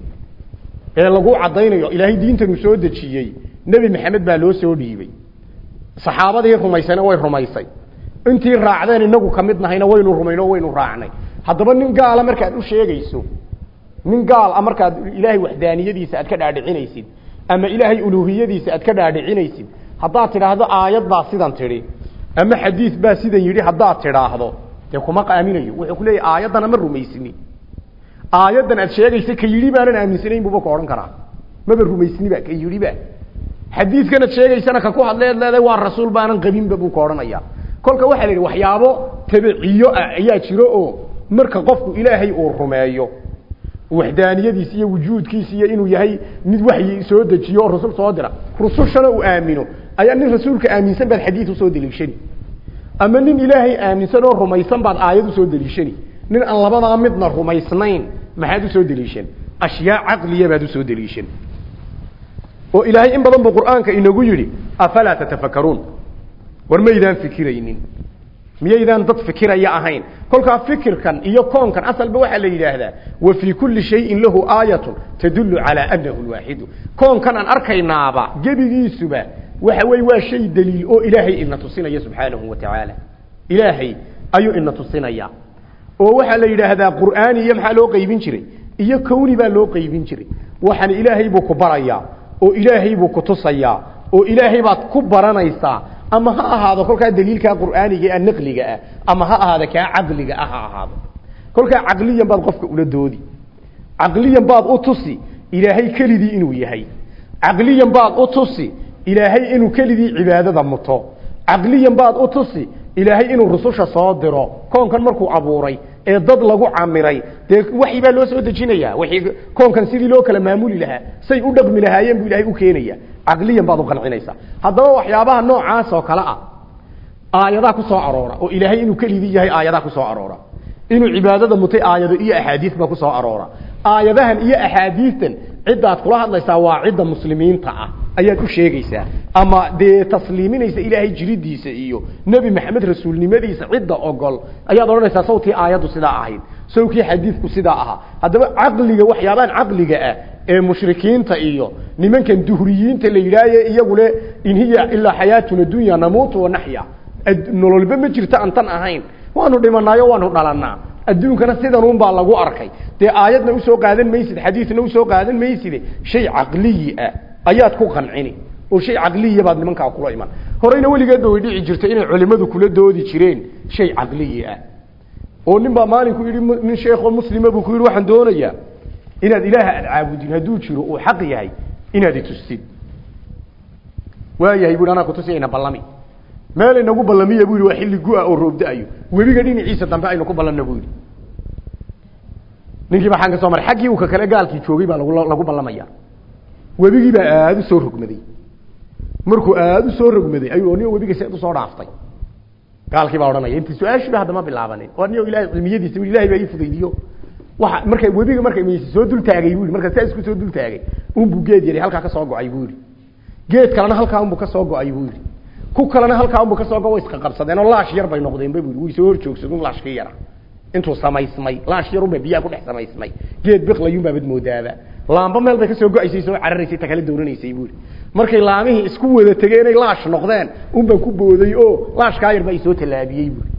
ee lagu caddaynayo ilaahay diintan uu soo dejiyey nebi maxamed baa loo soo dhiibay. Saxaabadii rumaysayna way rumaysay. Intii raacdeen inagu ka mid nahayna waynu rumayno waynu raacnay. Haddaba nin gaala markaad u sheegayso nin gaal a markaad ilaahay waxdaaniyadiisa aad ka dhaadhicinaysid ama ilaahay uluuhiyadiisa aad ka dhaadhicinaysid. Haddaad tidhaahdo aayad baa sidan tidhi. Ama xadiid baa sidan yidhi haddaad tidhaahdo. Dee kuma qaaminayo. Wuxuu ku leeyahy aayaddana ma rumaysni aayaddan aad sheegaysa ka yidhi baanan aaminsanayn buuba ka odhan karaa. Maba rumaysniba ka yidhiba xadiidkan aad sheegaysana ka ku hadleed leedahay waa rasuul baanan qabinba buu ka odhanaya. Kolka waxaa la yidhi waxyaabo tabiciyo ah ayaa jiro oo marka qofku ilaahay uu rumeeyo waxdaaniyadiisa iyo wujuudkiisa iyo inuu yahay mid waxyi soo dejiyo oo soo dira. Rusushana uu aamino. Ayaa nin rasuulka aaminsan baad xadiid u soo deliishani. Ama nin ilaahay aaminsan oo rumaysan baad aayad u soo deliishani. Nin aan labadaa midna rumaysnayn maxaad u soo deliishan ashyaa caqliya baad u soo deliishan oo ilaahay in badan buu qur'aanka inagu yidhi afalaa tatafakaruun war maydaan fikiraynin miyaydaan dad fikiraya ahayn. Kolkaa fikirkan iyo koonkan asalba waxaa la yidhaahdaa wa fii kulli shayin lahu aayatun tadullu calaa annahu lwaaxidu koonkan aan arkaynaaba gebigiisuba waxa weye waa shay daliil oo ilaahay ina tusinaya subxaanahu wa tacaala. Ilaahay ayuu ina tusinaya. Oo waxaa la yidhaahdaa qur'aani iyo maxaa loo qaybin jiray? Iyo kowni baa loo qaybin jiray. Waxaan ilaahay buu ku barayaa oo ilaahay buu ku tusayaa oo ilaahay baad ku baranaysaa ama ha ahaado kolkaa daliilkaa qur'aaniga ah naqliga ah ama ha ahaado kaa caqliga ah ha ahaado. Kolkaa caqliyan baad qofka ula doodi. Caqliyan baad u tusi ilaahay kelidii inuu yahay. Caqliyan baad u tusi ilaahay inuu kelidii cibaadada muto. Caqliyan baad u tusi ilaahay inuu rususha soo diro. Koonkan markuu abuuray ee dad lagu camiray. Dee waxii baa loo soo dejinaya? Wixii koonkan sidii loo kala maamuli lahaa say u dhaqmi lahaayeen buu ilaahay u keenaya. Caqliyan baad u qancinaysaa haddaba waxyaabaha noocaas oo kale ah aayadaa ku soo aroora oo ilaahay inuu kelidii yahay aayadaa ku soo aroora. Inuu cibaadada mutay aayado iyo axaadiis baa ku soo aroora. Aayadahan iyo axaadiistan ciddaad kula hadlaysaa waa cidda muslimiinta ah ayaad u sheegaysaa. Ama dee tasliiminaysa ilaahay jiridiisa iyo nebi maxamed rasuulnimadiisa cidda ogol. Ayaad odhanaysaa sawtii aayaddu sidaa ahayd. Sawkii xadiidku sidaa ahaa haddaba caqliga waxyaabahan caqliga ah ee mushrikiinta iyo nimankan duhriyiinta la yidhaahaye iyagule in hiya ilaa xayaatuna dunya namuutu wanaxya nololba ma jirto aan tan ahayn. Waanu dhimanaayo waanu dhalanaa adduunkana sidanuun baa lagu arkay. Dee aayadna u soo qaadan maysid xadiidna u soo qaadan mayside shay caqliyi ah ayaad ku qancini. Oo shay caqliya baad nimankaa kula iman. Horeyna weligeedba way dhici jirtay inay culimadu kula doodi jireen shay caqliyi ah. Oo nin maalinku yidhi nin sheekho muslima buu ku yidhi waxaan doonayaa inaad ilaaha aad caabudin. Hadduu jiro uu xaq yahay inaad itustid waayahay buhi anaa kutusiyayna ballami. Meel inagu ballamiya bu yidhi waa xilli gu-a oo roobda-ayo. Webiga dhinaciisa dambe aynu ku ballanna bu yidhi. Ninkii baa soo maray. Xaggii uu ka kale gaalkii joogay baa lagu ballamaya webigii baa aada u soo rogmaday markuu aada u soo rogmaday ayuu nin webiga seed u soo dhaaftay. Gaalkii baa odhanaya inta su'aashiiba haddama bilaabanin. Oo niyo ilahay cilmiyadiisa ilahay baa ii fudaydiyo. Waa markay webiga mayse soo dul taagay bu markaa saa isku soo dul taagay unbuu geed yaray halkaa ka soo go'ay buu yidhi. Geed kalena halkaa unbuu ka soo go'ay buu yidhi. Ku kalena halkaa unbuu ka soo go way iska qabsadeen oo laash yar bay noqdeenba bu way soo hor joogsadun laashkii yara. Intuu samaysmay laash yarunba biyaha ku dhex samaysmay. Geed biqlayunbaa bad moodaaba laamba meel bay ka soo go'aysay cararaysay ta kala dooranaysay buuri markay laamihii isku wada tegeenay laash noqdeen unbaan ku booday oo laashkaa yar baa isoo tallaabiyey buuri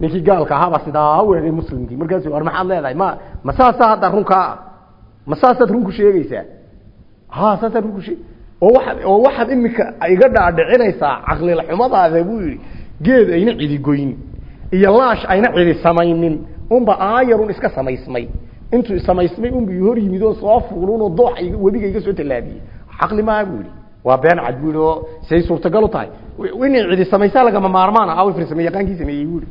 ninkii gaalka ahaabaa sidaa weegay muslimkii. Markaasu war maxaad leedahay ma ma saasaa hadda runkaa ah? Ma saasaad runku sheegaysaa? Ha saasaad runku sheeg oo waxaad oo waxaad imika iga dhaadhicinaysaa caqlila xumadaada buu yidhi. Geed ayna cidigoyn iyo laash ayna cidi samaynin unba aayarun iska samaysmay intuu samaysmay unba hor yimid oo soo fuulunoo doox webiga iga soo tallaabiyey. Caqli maaha buu waa been cad buu yidhi oo say suurtagal u tahay. Inay cidi samaysaa lagama maarmaana aw farsame yaqaankii sameeyey buu yidhi.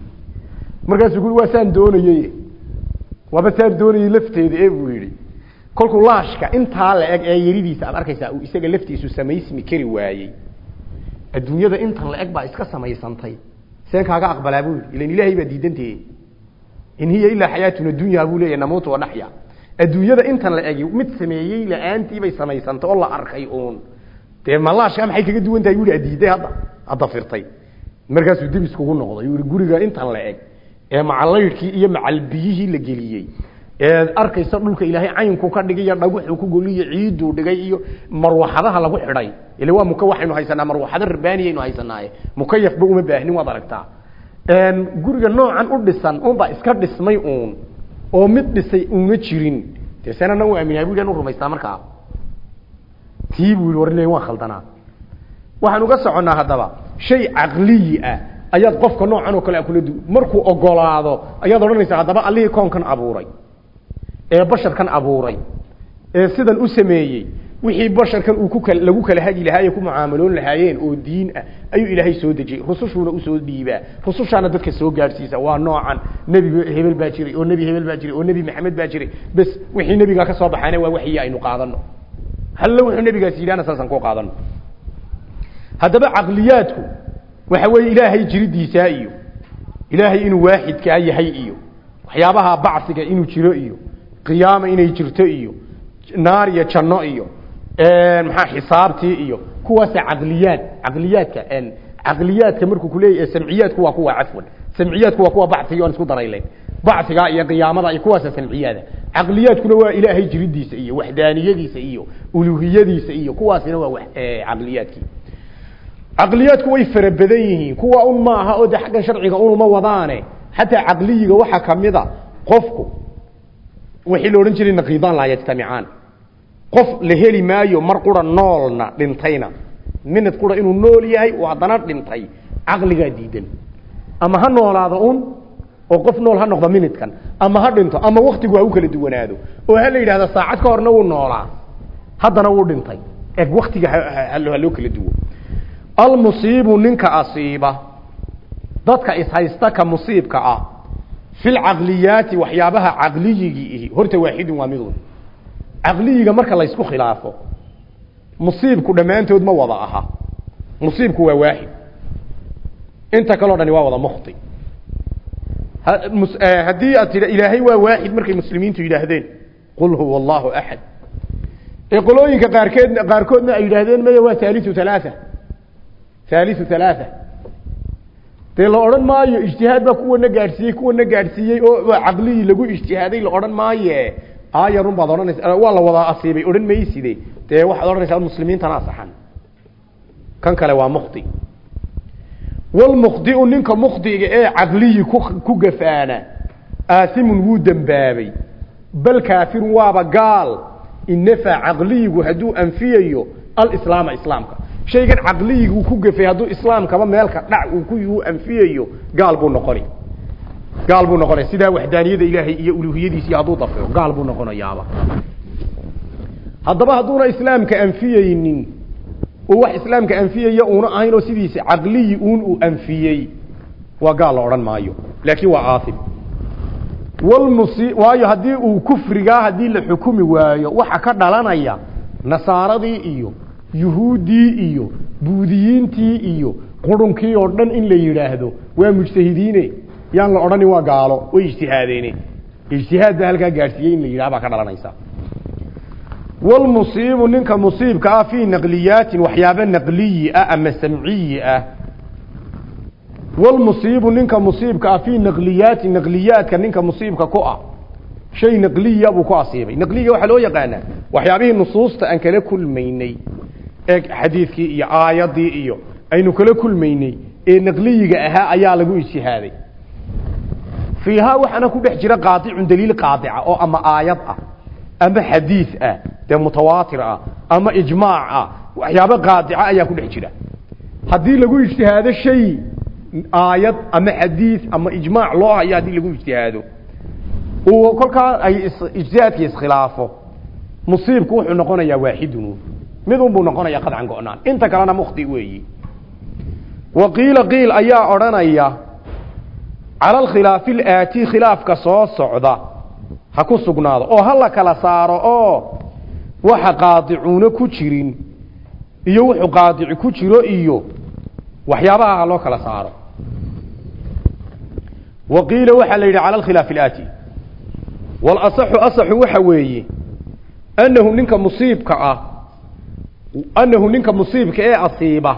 Markaasuu ku waa saan doonayey. Waaba saan doonayey lafteeda ee buu yidhi. Kolkuu laashka intaa la eg ee yaridiisa aad arkaysaa uu isaga laftiisu samaysmi kari waayey. Adduunyada intan la eg baa iska samaysantay. Seen kaaga aqbalaa buu yidhi. Ilaahay baa diidanteeye in hiya ilaa xayaatuna dunya buu leeyahy namuutu wanaxya adduunyada intan la egi mid sameeyey la'aantii bay samaysantay oo la arkay uun. Dee malaashka maxay kaga duwan tahay? Buu adiiday hadda hadda firtay. Markaasuu dib iskugu noqday yuu guriga intan la eg ee macalaydhkii iyo macalbiyihii la geliyey ee arkaysa dhulka ilaahay caynku ka dhigay iyo dhaguxuu ku goliyo ciiduu dhigay iyo marwaxadaha lagu xidhay. Ile waa muka waxaynu haysanaa marwaxado rabbaaniyaynu haysanaaye mukayafba uma baahnin waad aragtaa guriga noocan u dhisan unbaa iska dhismay uun. Oo mid dhisay una jirin. Dee senana u bu yidhi u rumaystaa markaa? Tii buu yihi warle waan khaldanaa. Waxaan uga soconnaa haddaba shay caqliyi ah ayaad qofka noocan oo kale kula markuu ogolaado ayaad odhanaysaa haddaba allihii koonkan abuuray. Ee basharkan abuuray. Ee sidan u sameeyey wixii basharkan lagu kala hagi lahaa ee ku mucaamaloon lahaayeen oo diin ah ayuu ilaahay soo dejiyey. Rusushuuna u soo dhiibaa. Rusushaana dadka soo gaadhsiisa. Waa noocan. Nebi hebel baa jiray oo nebi hebel baa jiray oo nebi maxamed baa jiray. Bes wixii nebigaa ka soo baxaana waa waxyi aynu qaadano halle wuxuu nebigaas yidhahna saasaan ku qaadano haddaba caqliyaadku waxa weeye ilaahay jiridiisaa iyo ilaahay inuu waaxidkaa yahay iyo waxyaabaha bacsiga inuu jiro iyo qiyaama inay jirto iyo naar iyo janno iyo maxaa xisaabtii iyo kuwaasa caqliyaad caqliyaadka caqliyaadka markuu kuleeyahy samciyaadku waa kuwa cafwan. Samciyaadku waa kuwa bacsiga aan isku daraylen bacsiga iyo qiyaamada iyo kuwaasa samciyaada. Caqliyaadkuna waa ilaahay jiridiisa iyo waxdaaniyadiisa iyo uluhiyadiisa iyo kuwaasina waa caqliyaadkii. Caqliyaadku way fara badan yihiin. Kuwa un maaha oo de xaggan sharciga unuma wadaane. Xataa caqliyiga waxaa kamida qofku wixii la odhan jiray naqiidaan laa yajtamicaan qof la heli maayo mar qura noolna dhintayna. Minid qura inuu nool yahay oo haddana dhintay. Caqligaa diidan. Ama ha noolaado un oo qof nool ha noqdo minidkan ama ha dhinto ama waktigu ha u kala duwanaado. Oo ha la yidhahda saacad ka horna wuu noolaa. Haddana wuu dhintay. Eg waktiga ha loo kala duwo. Almusiibu ninka asiiba. Dadka ishaysta ka musiibka ah. Fi lcaqliyaati waxyaabaha caqliyigii ihi. Horta waaxidun waa midun caqliyiga marka laysku khilaafo musiibku dhammaantood ma wada aha. Musiibku waa waaxid inta kaleo dhani waa wada mukhti. Haddii aad tidha ilaahay waa waaxid markay muslimiintu yidhaahdeen qul huwa allahu axad ee qolooyinka qaarkeed qaarkoodna ay yidhaahdeen maya waa haaliu halaaa haaliu halaaa dee la odhan maayo ijtihaad baa kuwana gaadhsiiyey kuwana gaadhsiiyey oo waa lagu ijtihaaday la odhan maaye aayarun baad odhanaysa waa la wadaa asiibay odhan mayside dee waxaad odhanaysaa muslimiintana saxan. Kan kale waa mukhti walmukhdiu ninka mukhdiga ee caqliyi ku ku gafaana aasimun wuu dembaabay. Bal kaafirun waaba gaal inafa caqliyigu hadduu anfiyayo alislaama islaamka. Shaygan caqliyigu ku gafay hadduu islaamkaba meelka dhac uu ku anfiyayo gaal buu noqoni gaal buu noqonaya sidaa waxdaaniyada ilaahay iyo uluhiyadiisii hadduu dafiro gaal buu noqonayaaba. Haddaba hadduuna islaamka anfiyeynin oo wax islaamka anfiyaya uuna ahayn oo sidiisa caqliyi uun uu anfiyey waa gaal la odhan maayo. Laakiin waa aasim walmusi waayo haddii uu kufrigaa haddii la xukumi waayo waxa ka dhalanaya nasaaradii iyo yuhuuddii iyo buudiyiintii iyo qurunkii oo dhan in la yidhaahdo waa mujtahidiine yaan la odhani waa gaalo way ijtihaadeene ijtihaad baa halkaa gaadhsiiyey in la yidhaha ka dhalanaysa. Walmusiibu ninka musiibka ah fii naqliyaatin waxyaabo naqliyi ah ama samciyi ah. Walmusiibu ninka musiibka ah fii naqliyaati naqliyaadka ninka musiibka ku ah. Shay naqliya buu ku asiibay. Naqliga waxaa loo yaqaanaa waxyaabihii nusuusta aan kala kulmaynay ee xadiidkii iyo aayaddii iyo aynu kala kulmaynay ee naqliyiga ahaa ayaa lagu ijtihaaday fiihaa waxaana ku dhex jira qaadicun daliil qaadica oo ama aayad ah ama xadiid ah dee mutawaatir ah ama ijmaac ah waxyaabo qaadica ayaa ku dhex jira. Haddii lagu ijtihaado shay aayad ama xadiid ama ijmaac loo hayo haddii lagu ijtihaado uu kolkaa ay ijtihaadkii iskhilaafo musiibku wuxuu noqonayaa waaxidun midun buu noqonayaa qadcan go-naan. Inta kalena mukhti weeyi. Wa qiila qiil ayaa odhanaya cala alkhilaafi alaati khilaafka soo socda ha ku sugnaado oo ha la kala saaro oo waxa qaadicuuna ku jirin iyo wuxuu qaadici ku jiro iyo waxyaabaha ha loo kala saaro. Wa qiila waxaa la yidhi cala alkhilaafi alaati walasaxu asaxu waxa weeye annahu ninka musiibka ah annahu ninka musiibka ee asiiba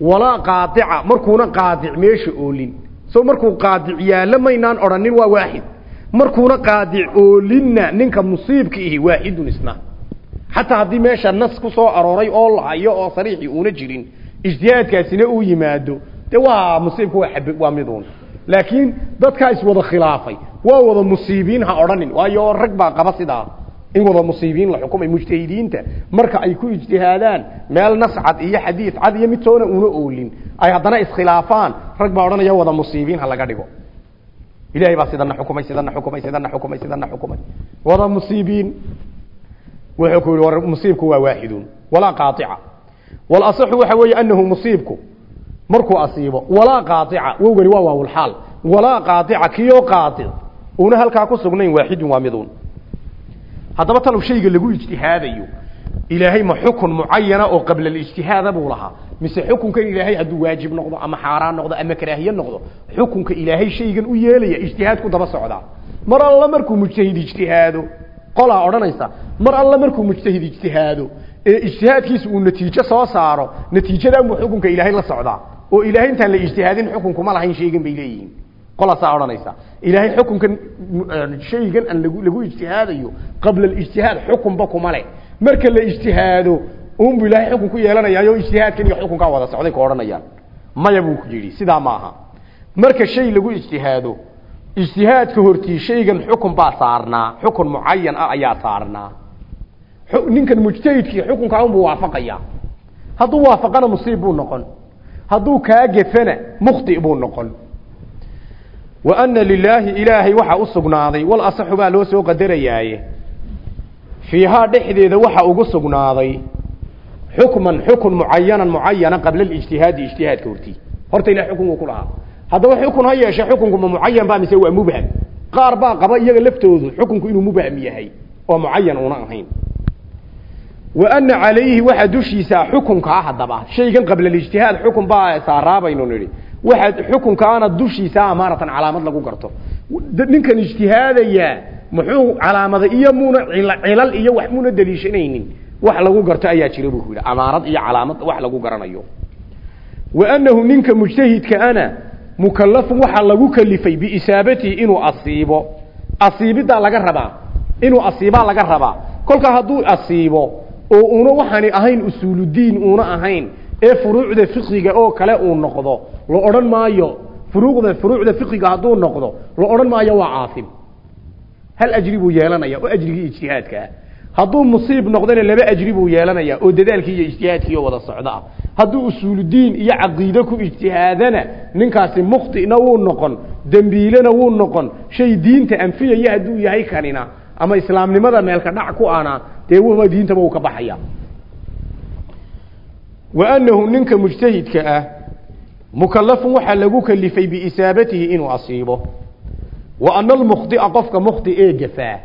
walaa qaadica markuuna qaadic meesha oolin so markuu qaadic yaallo maynaan odhanin waa waaxid markuuna qaadic oolinna ninka musiibka ihi waaxidun isna. Xataa haddii meesha nas ku soo arooray oo la oo sariixii uuna jirin ijtihaadkaasina uu yimaado dee waa musiibka waa xab waa miduun. Laakiin dadkaa iswada khilaafay waa wada musiibiin ha odhanin waayo rag baa qaba sidaa iyagooda musiibiin la xukumay mujtahidiinta marka ay ku ijtihaadaan meel nas cad iyo xadiid cad iyo mid toona una oolin. Ay haddana iskhilaafaan rag baa odhanaya wada musiibiin ha laga dhigo. Ilaahay baa sidana xukumay sidana xukumay sidana xukumay sidana xukumay. Wada musiibiin wuxuu ku yidhi war musiibku waa waaxidun walaa qaatica. Walasaxu waxa weeye anahu musiibku markuu asiibo walaa qaatica. Wowgani waa waawulxaal walaa qaatica kiyoo qaatic una halkaa ku sugnayn waaxidun waa midun haddaba talow shayga lagu ijtihaadayo ilaahay ma xukun mucayana oo qabla alijtihaada buu lahaa. Mise xukunkan ilaahay hadduu waajib noqdo ama xaaraan noqdo ama karaahiye noqdo xukunka ilaahay shaygan u yeelaya ijtihaad ku daba socdaa. Mar alla markuu mujtahid ijtihaado qolaa odhanaysa mar alla markuu mujtahid ijtihaado ee ijtihaadkiisa uu natiijo soo saaro natiijadan buu xukunka ilaahay la socdaa. Oo ilaahay intaan la ijtihaadin xukunkuma lahayn shaygan bay leeyihiin qolaasaa odhanaysa ilaahay xukunkan shaygan aan lagu lagu ijtihaadayo qabla alijtihaad xukunba kuma leh. Marka la ijtihaado unbu ilaahay xukun ku yeelanayaayo ijtihaadkan iyo xukunkaa wada socday ku odhanayaan maya buu ku yidhi sidaa ma aha. Marka shay lagu ijtihaado ijtihaadka hortii shaygan xukun baa saarnaa xukun mucayan ah ayaa saarnaa. Ninkan mujtahidkii xukunkaa unbuu waafaqaya hadduu waafaqana musiib buu noqon. Hadduu kaa gefana mukhti buu noqon wa ana lilaahi ilaahay waxaa u sugnaaday wal asaxu baa loo soo qadarayaaye fiihaa dhexdeeda waxa ugu sugnaaday xukman xukun mucayanan mucayana qabla alijtihaadi ijtihaadka hortii. Horta ilah xukun uu ku lahaa. Haddaba xukun ha yeeshe xukunku ma mucayan ba mise waa mubham. Qaar baa qaba iyaga laftoodu xukunku inuu mubham yahay oo mucayan una ahayn. Wa ana calayhi waxa dushiisa xukunkaa haddaba shaygan qabla alijtihaad xukun baa saaraabaynu nidhi waxa xukunkaana dushiisa amaaratan calaamad lagu garto. Ninkan ijtihaadayaa muxuu calaamada iyo muuna cilal iyo wax muuna daliishanaynin wax lagu garto ayaa jira buu yidhi. Amaarad iyo calaamad wax lagu garanayo. Wa annahu ninka mujtahidka ana mukallafun waxaa lagu kalifay biisaabatihi inuu asiibo. Asiibiddaa laga rabaa. Inuu asiibaa laga rabaa. Kolka hadduu asiibo oo una waxaani ahayn usuuludiin uuna ahayn ee furuucda fiqiga oo kale uu noqdo. La odhan maayo furuuqda furuucda fiqiga hadduu noqdo la odhan maayo waa caasim. Hal ajri buu yeelanaya oo ajrigii ijtihaadka ah. Hadduu musiib noqdana laba ajri buu yeelanaya oo dadaalkii iyo ijtihaadkii wada socda ah hadduu usuuludiin iyo caqiide ku ijtihaadana ninkaasi mukhtina wuu noqon dembiilena wuu noqon shay diinta anfiyaya hadduu yahay kanina ama islaamnimada meelka dhac ku ana dee wuba diintaba uu ka baxaya wa annahu ninka mujtahidka ah mukallafun waxaa lagu kalifay biisaabatihi inuu asiibo. Wa ana almukhdia qofka mukhti ee gafaa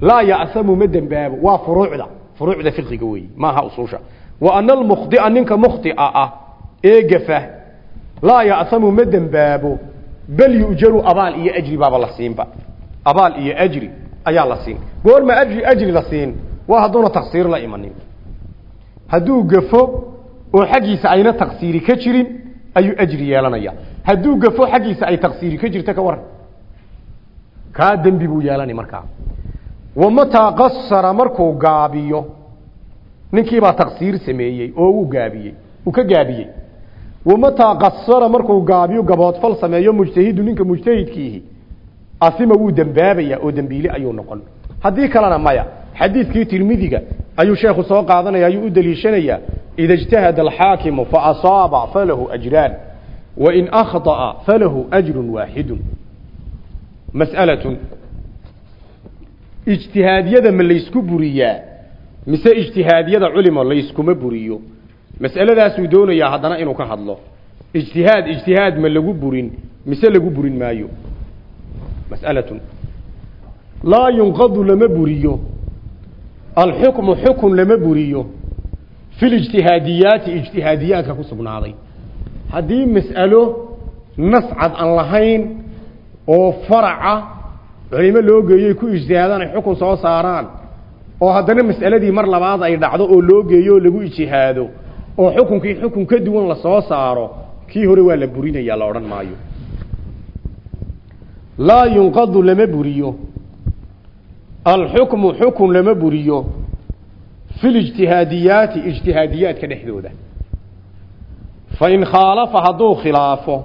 laa ya'samu ma dembaabo waa furuucda furuucda fiqiga weeye maaha usuusha. Wa ana almukhdia ninka mukhtia ah ee gafa laa ya'samu ma dembaabo bal yu'jaru abaal iyo ajri baaba la siinba. Abaal iyo ajri ayaa la siin. Goorma ajri ajri la siin waa hadduuna taksiir oo xaggiisa ayna taksiiri ka jirin ayuu ajri yeelanaya. Hadduu gafo xaggiisa ay taksiiri ka jirto ka waran. Kaa dembi buu yeelani markaa. Wamataa qasara markuu gaabiyo ninkiibaa taksiir sameeyey oo uu gaabiyey uu ka gaabiyey. Wamataa qasara markuu gaabiyo gaboodfal sameeyo mujtahidu ninka mujtahidkiihi asima wuu dembaabaya oo dembiile ayuu noqon. Haddii kalena maya xadiidkii tirmidiga ayuu sheekhu soo qaadanaya ayuu u daliishanayaa ida اجتahada alxaakimu faasaaba falahu ajraan wain akhطأa falahu ajru waaxidu mas'alatun ijtihaadiyada ma laysku buriyaa mise ijtihaadiyada culimo layskuma buriyo mas'aladaasuu doonayaa haddana inuu ka hadlo ijtihaad ijtihaad ma lagu burin mise lagu burin maayo mas'alatun laa yunqadu lama buriyo alxukmu xukun lama buriyo fi lijtihaadiyaati ijtihaadiyaadka ku sugnaaday. Haddii mas'alo nas cad aan lahayn oo faraca culimo loo geeyoy ku ijtihaadaan ay xukun soo saaraan oo haddana mas'aladii mar labaad ay dhacdo oo loo geeyo oo lagu ijtihaado oo xukunkii xukun ka duwan la soo saaro kii hore waa la burinaya la odhan maayo. Laa yunqadu lama buriyo alxukmu xukun lama buriyo fi lijtihaadiyaati ijtihaadiyaadka dhexdooda. Fain khaalafa hadduu khilaafo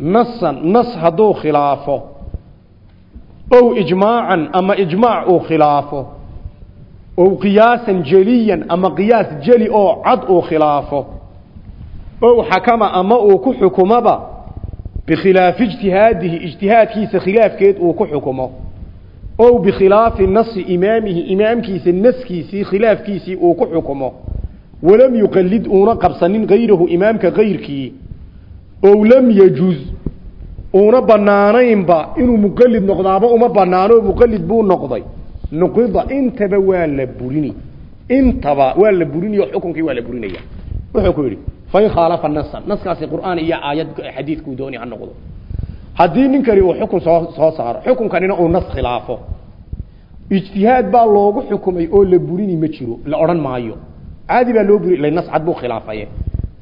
nasan nas hadduu khilaafo ow ijmaacan ama ijmaac uu khilaafo ow qiyaasan jeliyan ama qiyaas jeli oo cad uu khilaafo ow xakama ama uu ku xukumoba bikhilaafi ijtihaadihi ijtihaadkiisa khilaafkeed uu ku xukumo ow bikhilaafi nasi imaamihi imaamkiisa naskiisii khilaafkiisii uu ku xukumo. Walam yuqalid uuna qabsanin gayrahu imaamka kayrkii ow lam yajuz. Uuna banaanaynba inuu muqalid noqdaaba uma banaano muqalid buu noqday. Nuqida intaba waa la burini. Intaba waa la burinaya xukunkii waa la burinaya. Wuxuu ku yidhi fain khaalafa nasan naskaasi qur'aan iyo aayad xadiidkuu dooni ha haddii ninkani uu xukun soo soo saaro xukunkanina uu nas khilaafo. Ijtihaad baa loogu xukumay oo la burini ma jiro la odhan maayo. Caadi baa loo buri ila nas cad buu khilaafaye.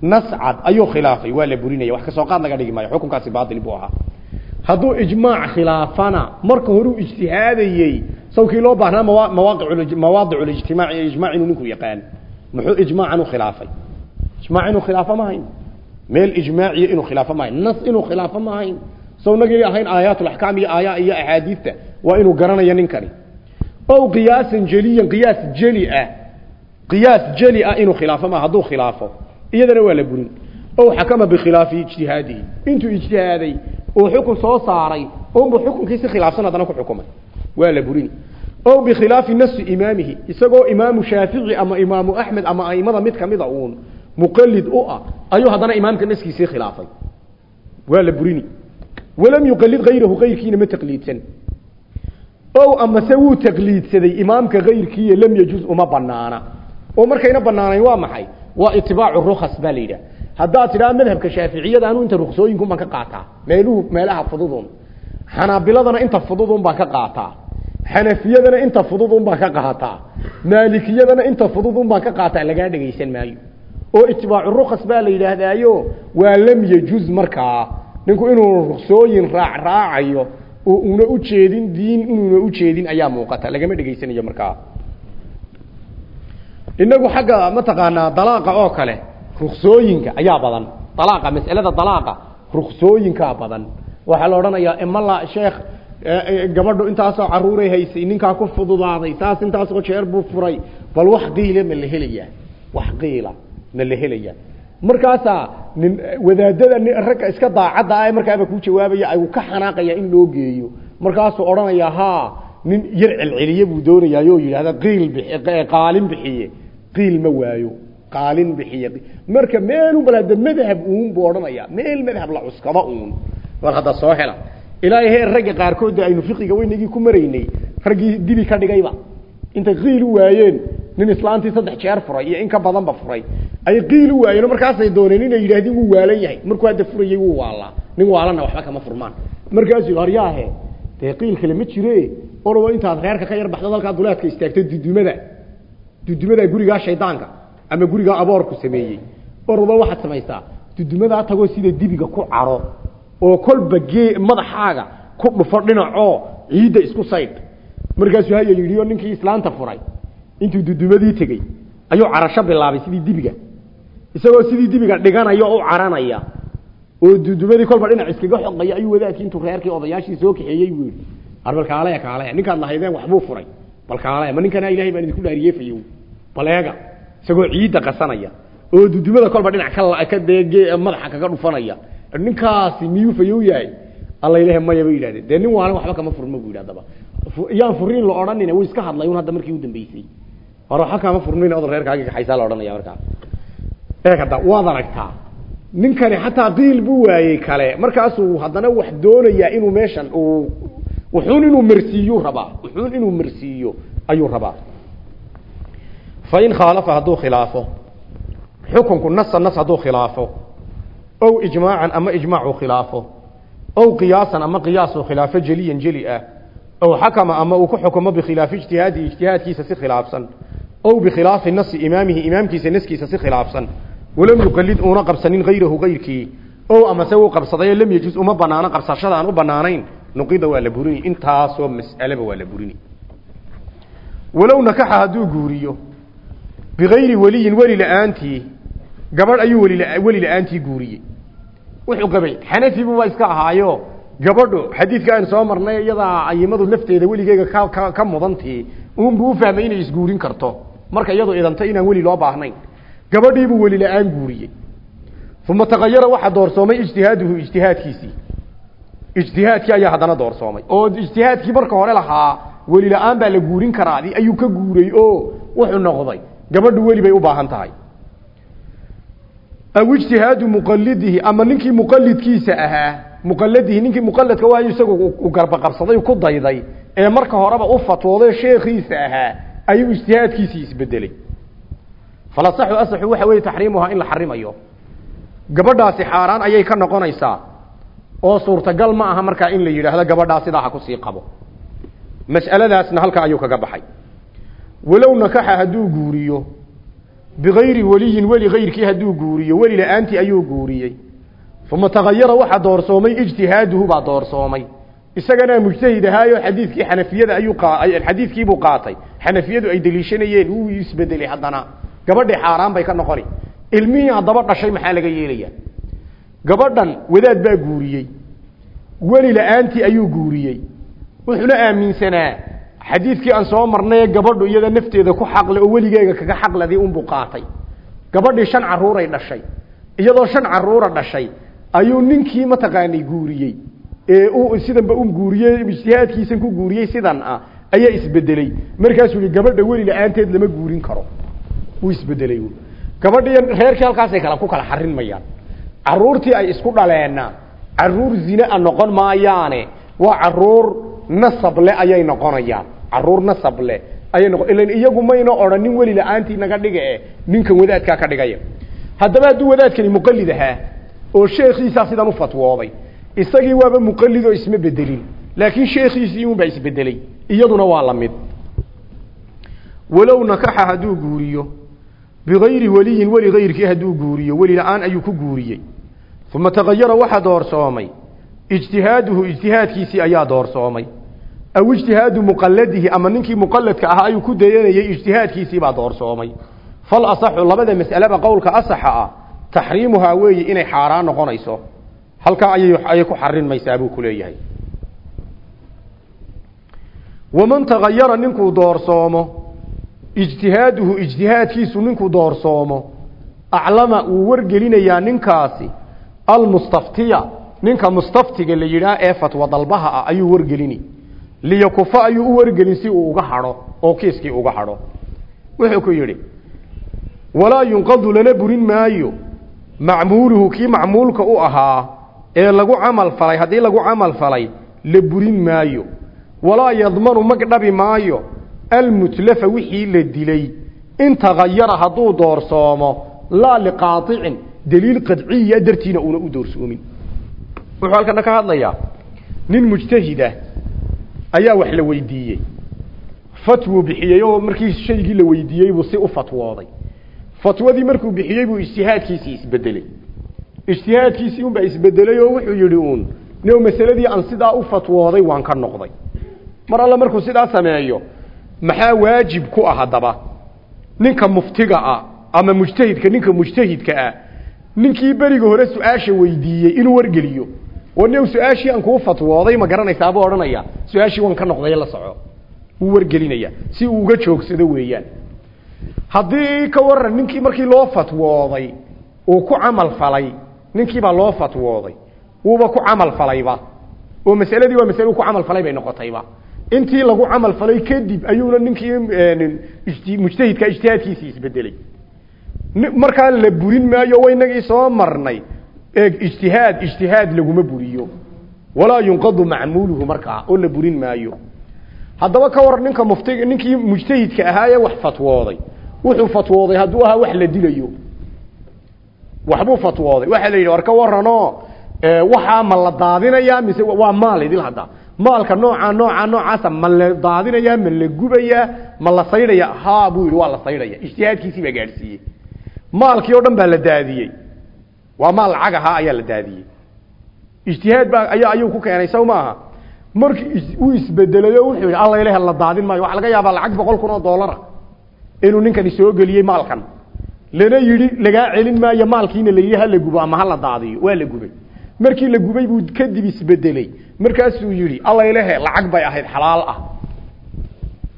Nas cad ayuu khilaafay waa la burinaya. Wax ka soo qaad laga dhigi maayo xukunkaasi baatil buu ahaa. Hadduu ijmaac khilaafana marka horeu ijtihaadayey sawkii loo baahnaa mawa mawaaqi mawaadic lijtimaac iyo ijmaac inuu ninku yaqaan. Muxuu ijmaacan u khilaafay? Ijmaac inuu khilaafo ma meel ijmaaciya inuu khilaafo maahayn nas inuu khilaafo maahayn sawnagii ahayn aayaatulaxkaam iyo aaya iyo axaadiidta waa inuu garanaya ninkani. Ow qiyaasan jeliyan qiyaas jeli ah. Qiyaas jeli ah inuu khilaafo maaha hadduu khilaafo. Iyadana waa la burin. Ow xakama bikhilaafi ijtihaadihi intuu ijtihaaday oo xukun soo saaray unbu xukunkii si khilaafsan haddana ku xukumay. Waa la burini ow bikhilaafi nafsi imaamihi isagoo imaamu shaafici ama imaamu axmed ama aimada mid kamida uun muqalid u ah ayuu haddana imaamka naskiisii khilaafay. Waa la burini walam yuqalid hayrahu kayrkiina ma taqliidsan ow amase wuu taqliidsaday imaamka kayrkiiyo lam yajuz uma banaana oo markayna banaanayn waa maxay waa itibaacu rukhas baa la yidhaha haddaad tidhaha madhabka shaaficiyada anu inta ruksooyinkuun baan ka qaataa meeluhu meelaha fududun xanaabiladana inta fududun baan ka qaataa xanafiyadana inta fududun baan ka qaataa maalikiyadana inta fududun baan ka qaataa lagaa dhegaysan maayo oo itibaacu rukhas baa waa lam yajuz markaa ninku inuu ruksooyin raac raacayo oo una ujeedin diin inuuna ujeedin ayaa muuqata. Lagama dhegaysanayo markaa. Inagu xagga mataqaanaa dalaaqa oo kale ruksooyinka ayaa badan. Dalaaqa mas'alada dalaaqa ruksooyinkaa badan. Waxaa la odhanayaa imala sheekh gabadhu intaasoo caruuray haysay ninkaa ku fududaaday saas intaasoo jeer buu furay. Bal wax qiila ma la helayaa. Wax qiila ma la helayaa markaasaa wadaadada ragga iska daacadda ah markaaba ku jawaabaya ay ka xanaaqaya in loo geeyo. Markaasuu odhanayaa haa nin yar celceliye buu doonayaa oo yidhahda qiil bixi qaalin bixiye. Qiil ma waayo. Qaalin bixiye. Marka meelun bal madhab uun buu odhanaya meel madhab la cuskado uun. Bal hadda soo hela. Ilaahay heer ragga qaarkood aynu fiqiga weynagii ku maraynay raggii dibi ka dhigayba. Intay qiil u waayeen nin islaantii saddex jeer furay iyo in ka badanba furay. Ay qiil u waayeen markaasay dooneen inay yidhahdeen wuu waalan yahay. Markuu hadda furayay wuu waalaa. Nin waalana waxba kama furmaan. Markaasuu haryaahe dee kale ma jire? Orado intaad reerka ka yar baxdo halkaa duleedka istaagto dudumada dudumada gurigaa shaydaanka ama gurigaa aboorku sameeyey. Orado waxaad samaysaa. Dudumadaa tagoo sida dibiga ku caro oo kolba gee madaxaaga ku dhufo dhinacoo ciidda isku saydh markaasuu haya yidhi ninkii islaanta furay intuu dudumadii tegey ayuu carasho bilaabay sidii dibiga. Isagoo sidii dibiga dhiganaya u caranaya oo dudumadii kolba dhinac iskaga xoqaya ayuu wadaadkii intuu reerkii odayaashii soo kaxeeyey buu yidhi har bal kaalaya kaalaya ninkaad lahaydeen waxbuu furay. Bal kaalaya ma ninkanaa ilahay baan idinku dhaariyeefayo bal eega isagoo ciidda qasanaya oo dudumada kolba dhinac ka dee madaxa kaga dhufanaya. Ninkaasi miyuu fayow yahay? Alla ilaah maya bay yidhahdeen. Dee nin waalan waxba kama furma buu yidhi yaan furiin la odhanina wuu iska hadlay un hadda markii u dambeysay waxba kama furmin odan reerkaagi kaxaysaa la odhanaya markaa eeg hadda waad aragtaa ninkani xataa qiil buu waayey kale. Markaasuu haddana wax doonayaa inuu meeshan uu wuxuun inuu marsiiyuu rabaa. Wuxuun inuu marsiiyo ayuu rabaa. Fa in khaalafa hadduu khilaafo xukunku nasa nas hadduu khilaafo ow ijmaacan ama ijmaacuu khilaafo ow qiyaasan ama qiyaasuu khilaafo jeliyan jeli ah ow xakama ama uu ku xukumo bikhilaafi ijtihaadihi ijtihaadkiisa si khilaafsan ow bikhilaafi nasi imaamihi imaamkiisa naskiisa si khilaafsan walam yuqalid uuna qabsanin hayrahu hayrkii ow amase uu qabsadayoo lam yejuz uma banaano qabsashada aan u banaanayn nuqida waa la burini intaasoo mas'aleba waa la burini walow nakaxa hadduu guuriyo bigayri weliyin weli la'aantii gabadh ayuu weli la'aantii guuriyey wuxuu qabay ahaayo gabadhu xadiidka aan soo marnay iyadaa ayimadu lafteeda weligeega ka mudantii uunbuu ufahmay inay isguurin karto marka iyadu idanta inaan weli loo baahnayn. Gabadhiibuu weli la'aan guuriyey. Uma tagayara waxaa doorsoomay ijtihaaduhu ijtihaadkiisii. Ijtihaadkii ayaa haddana doorsoomay. Oo ijtihaadkii marka hore lahaa weli la'aan baa la guurin karaa ayuu ka guuray oo wuxuu noqday. Gabadhu weli bay u baahan tahay. Aw ijtihaadu muqalidihi ama ninkii muqalidkiisa ahaa muqaladihi ninkii muqaladka waayo isagu u garba qabsaday ku dayday ee marka horeba u fatwooday sheekhiisa ahaa ayuu ijtihaadkiisii isbedelay. Falasaxu asaxu waxa weeye taxriimuhaa in la xarimayo gabadhaasi xaaraan ayay ka noqonaysaa. Oo suurtagal ma aha markaa in la yidhaahdo gabadhaa sidaa ha ku sii qabo. Mas'aladaasna halkaa ayuu kaga baxay. Walow nakaxa hadduu guuriyo bigayri weliyin weli hayrkii hadduu guuriyo weli la'aantii ayuu guuriyey. Uma tagayara waxaa doorsoomay ijtihaaduhu baa doorsoomay isagana mujtahid ahaayo xadiidkii xanafiyada ayuu xadiidkiibuu qaatay. Xanafiyadu ay deliishanayeen wuu isbedelay haddana. Gabadhii xaaraan bay ka noqoni. Ilmihii haddaba dhashay maxaa laga yeelaya gabadhan wadaad baa guuriyey. Weli la'aantii ayuu guuriyey. Wuxuuna aaminsanaa xadiidkii aan soo marnay gabadhu iyada nafteeda ku xaqle oo weligeega kaga xaqladii unbuu qaatay. Gabadhii shan caruuray dhashay. Iyadoo shan caruura dhashay ayuu ninkii mataqaanay guuriyey sidanba u guuriyey ijtihaadkiisan ku guuriyey sidan ah ayaa isbedelay. Markaasuu yihi gabadha weli la'aanteed lama guurin karo. Wuu isbedelay. Gabadhiiy reerkii halkaasay kala ku kala xarinmayaan caruurtii ay isku dhaleenna carruur zine a noqon maayaane waa carruur nasableh ayay noqonayaan. Caruur nasableh ayay noqon ilan iyagu mayna odhan nin weli la'aantii naga dhiga e ninkan wadaadkaa ka dhigaya. Haddaba hadduu wadaadkani muqalid ahaa oo sheekhiisaa sidan u fatwooday isagii waaba muqalid oo isma bedelin laakiin sheekhiisii unbaa isbedelay iyaduna waa la mid. Walow nakaxa hadduu guuriyo bigayri weliyin weli kayrkii hadduu guuriyo weli la'aan ayuu ku guuriyey. Uma tagayara waxaa doorsoomay. Ijtihaaduhu ijtihaadkiisii ayaa doorsoomay. Aw ijtihaadu muqaladihi ama ninkii muqaladka ahaa ayuu ku dayanayey ijtihaadkiisiibaa doorsoomay. Fal asaxu labada mas'aleba qowlka asaxa ah taxriimuhaa weeye inay xaaraan noqonayso halkaa ayay ku xarinmaysaa buu ku leeyahay. Waman tagayara ninkuu doorsoomo ijtihaaduhu ijtihaadkiisu ninkuu doorsoomo aclama wuu wargelinayaa ninkaasi almustaftiya ninka mustaftiga la yidhaah ee fatwa dalbaha ah ayuu wargelini. Liyakufa ayuu u wargelin si uu uga hadho oo kiiskii uga hadho. Wuxuu ku yidhi walaa yunqadu lana burin maayo. Macmuuluhu kii macmuulka u ahaa ee lagu camal falay haddii lagu camal falay la burin maayo. Walaa yadmanu magdhabi maayo. Almutlafa wixii la dilay. In tagayara hadduu doorsoomo laa liqaaicin daliil qadciya dartiina uuna u doorsoomin wuxuu halkana ka hadlayaa nin mujtahida ayaa wax la weydiiyey. Fatwu bixiyey oo markii shaygii la weydiiyey buu si u fatwooday. Fatwadii markuu bixiyey buu ijtihaadkiisii isbedeley ijtihaadkiisii unbaa isbedelay oo wuxuu yidhi uun no masaladii aan sidaa u fatwooday waan ka noqday. Mar alle markuu sidaa sameeyo maxaa waajib ku ah haddaba? Ninka muftiga ah ama mujtahidka ninka mujtahidka ah ninkii beriga hore su'aasha weydiiyey inuu wargeliyo. Oo new su'aashii aan kuu fatwooday ma garanaysaa odhanaya su'aashii waan ka noqday la soco. Wuu wargelinaya si uu uga joogsado weeyaan. Haddii ka waran ninkii markii loo fatwooday uu ku camal falay ninkiibaa loo fatwooday. Wuuba ku camal falayba. Oo masaladii waa masale uu ku camal falay bay noqotayba. Intii lagu camal falay kadib ayuuna ninkii mujtahidka ijtihaadkiisii isbedelay. Markaa la burin maayo waynagii soo marnay. Ijtihaad ijtihaad laguma buriyo. Walaa yunqadu macmuuluhu markaa oo la burin maayo. Haddaba ka waran ninka muftiga ninkii mujtahidka ahaa ee wax fatwooday. Wuxuu fatwooday hadduu ahaa wax la dilayo waxbuu fatwooday. Waxaa la yidhi war ka waranoo waxaa ma la daadinayaa mise waa maal idil hadda. Maalka nooca nooca noocaasa ma la daadinayaa ma la gubayaa ma la saydhaya ha buu yidhi waa la saydhaya ijtihaadkiisii baa gaadhsiiyey. Maalkii oo dhan baa la daadiyey. Waa maal lacag ayaa la daadiyey. Ijtihaad baa ayaa ayuu ku keenay saw markii uu isbedelay oo wuxuu yidhi alla la daadin maayo. Waxa laga yaabaa lacag boqol kun oo doolara inuu ninkani soo geliyey maalkan lana yidhi lagaa celin maayo maalkiina la gubo ama hala daadiyo. Waa la gubay. Markii la gubay buu kadib isbedelay. Markaasuu yidhi alla ilahe lacag bay ahayd xalaal ah.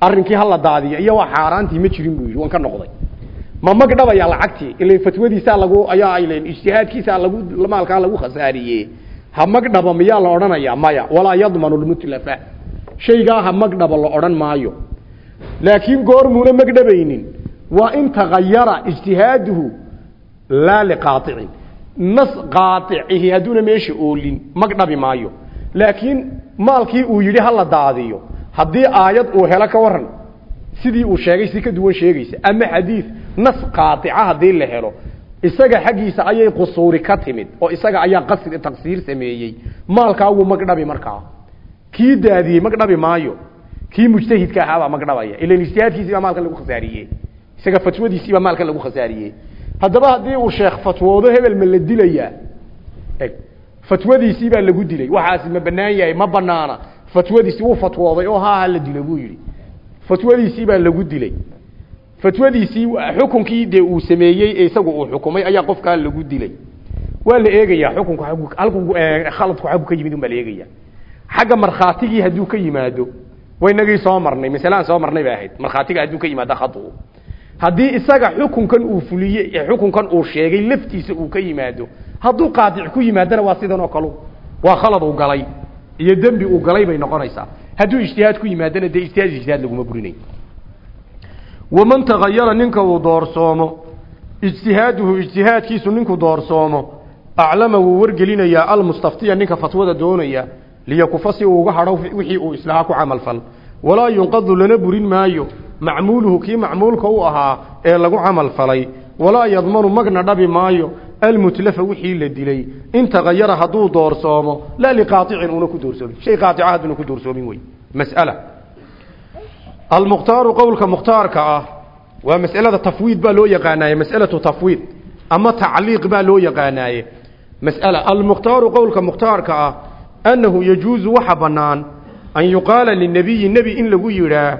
Arrinkii hala daadiyo iyo waa xaaraantii ma jirin buu yidhi. Waan ka noqday. Ma magdhabaya lacagtii? Ila fatwadiisaa lagu ayaa aylen ijtihaadkiisaa lagu maalkaa lagu khasaariye ha magdhaba miyaa la odhanayaa maya? Walaa yadmanu lmutlafa shaygaa ha magdhaba la odhan maayo. Laakiin goormuuna magdhabaynin waa in tagayara ijtihaaduhu laa liqaaicin nas qaaici hadduuna meesha oolin magdhabi maayo. Laakiin maalkii uu yidhi hala daadiyo. Haddii aayad uu helo ka waran sidii uu sheegay si ka duwan sheegaysa ama xadiid nas qaaica haddii la helo isaga xaggiisa ayay qusuuri ka timid oo isaga ayaa qasri taqsiir sameeyey. Maalkaa wuu magdhabi markaa. Kii daadiyey magdhabi maayo. Kii mujtahidka ahaabaa magdhabaya ilan lagu khasaariyey isaga fatwadiisiibaa maalkan lagu khasaariyey. Haddaba haddii uu sheekh fatwoodo hebel ma la dilayaa eg. Fatwadiisii baa lagu dilay. Waxaasi ma banaan yahay ma banaana fatwadiisi wuu fatwooday oo ha ha la dilo buu yidhi. Fatwadiisii lagu dilay. Fatwadiisii xukunkii dee uu sameeyey ee isagu uu xukumay ayaa qofkaa lagu dilay. Waa la eegayaa xukunku halku khaladku xaggu ka yimid unbaa la eegaya xagga markhaatigii hadduu ka yimaado waynagii soo marnay masalaan soo marnay bay ahayd. Markhaatiga hadduu ka yimaado khadu haddii isaga xukunkan uu fuliyey ee xukunkan uu sheegay laftiisa uu ka yimaado hadduu qaadic ku yimaadana waa sidan oo kalu. Waa khalad uu galay iyo dembi uu galay bay noqonaysaa. Hadduu ijtihaad ku yimaadana dee ijtihaad ijtihaad laguma burinay. Waman tagayara ninka uu doorsoomo ijtihaaduhu ijtihaadkiisu ninku doorsoomo aclama wuu wargelinayaa almustaftiya ninka fatwada doonaya liyakufa si uu uga hadho wixii uu islahaa ku camalfal. Walaa yunqadu lana burin maayo macmuuluhu kii macmuulka u ahaa ee lagu camal falay. Walaa yadmanu magna dhabi maayo. Almutlafa wixii la dilay. In tagayara hadduu doorsoomo laa liqaaicin una ku doorsoomin. Shay qaaica hadduuna ku doorsoomin wey. Mas'ala. Almukhtaaru qowlka mukhtaarka ah waa mas'alada tafwiid baa loo yaqaanaaye mas'alatu tafwiid. Ama tacliiq baa loo yaqaanaaye. Mas'ala. Almukhtaaru qowlka mukhtaarka ah annahu yajuusu waxa bannaan an yuqaala linabiyi nebi in lagu yidhaah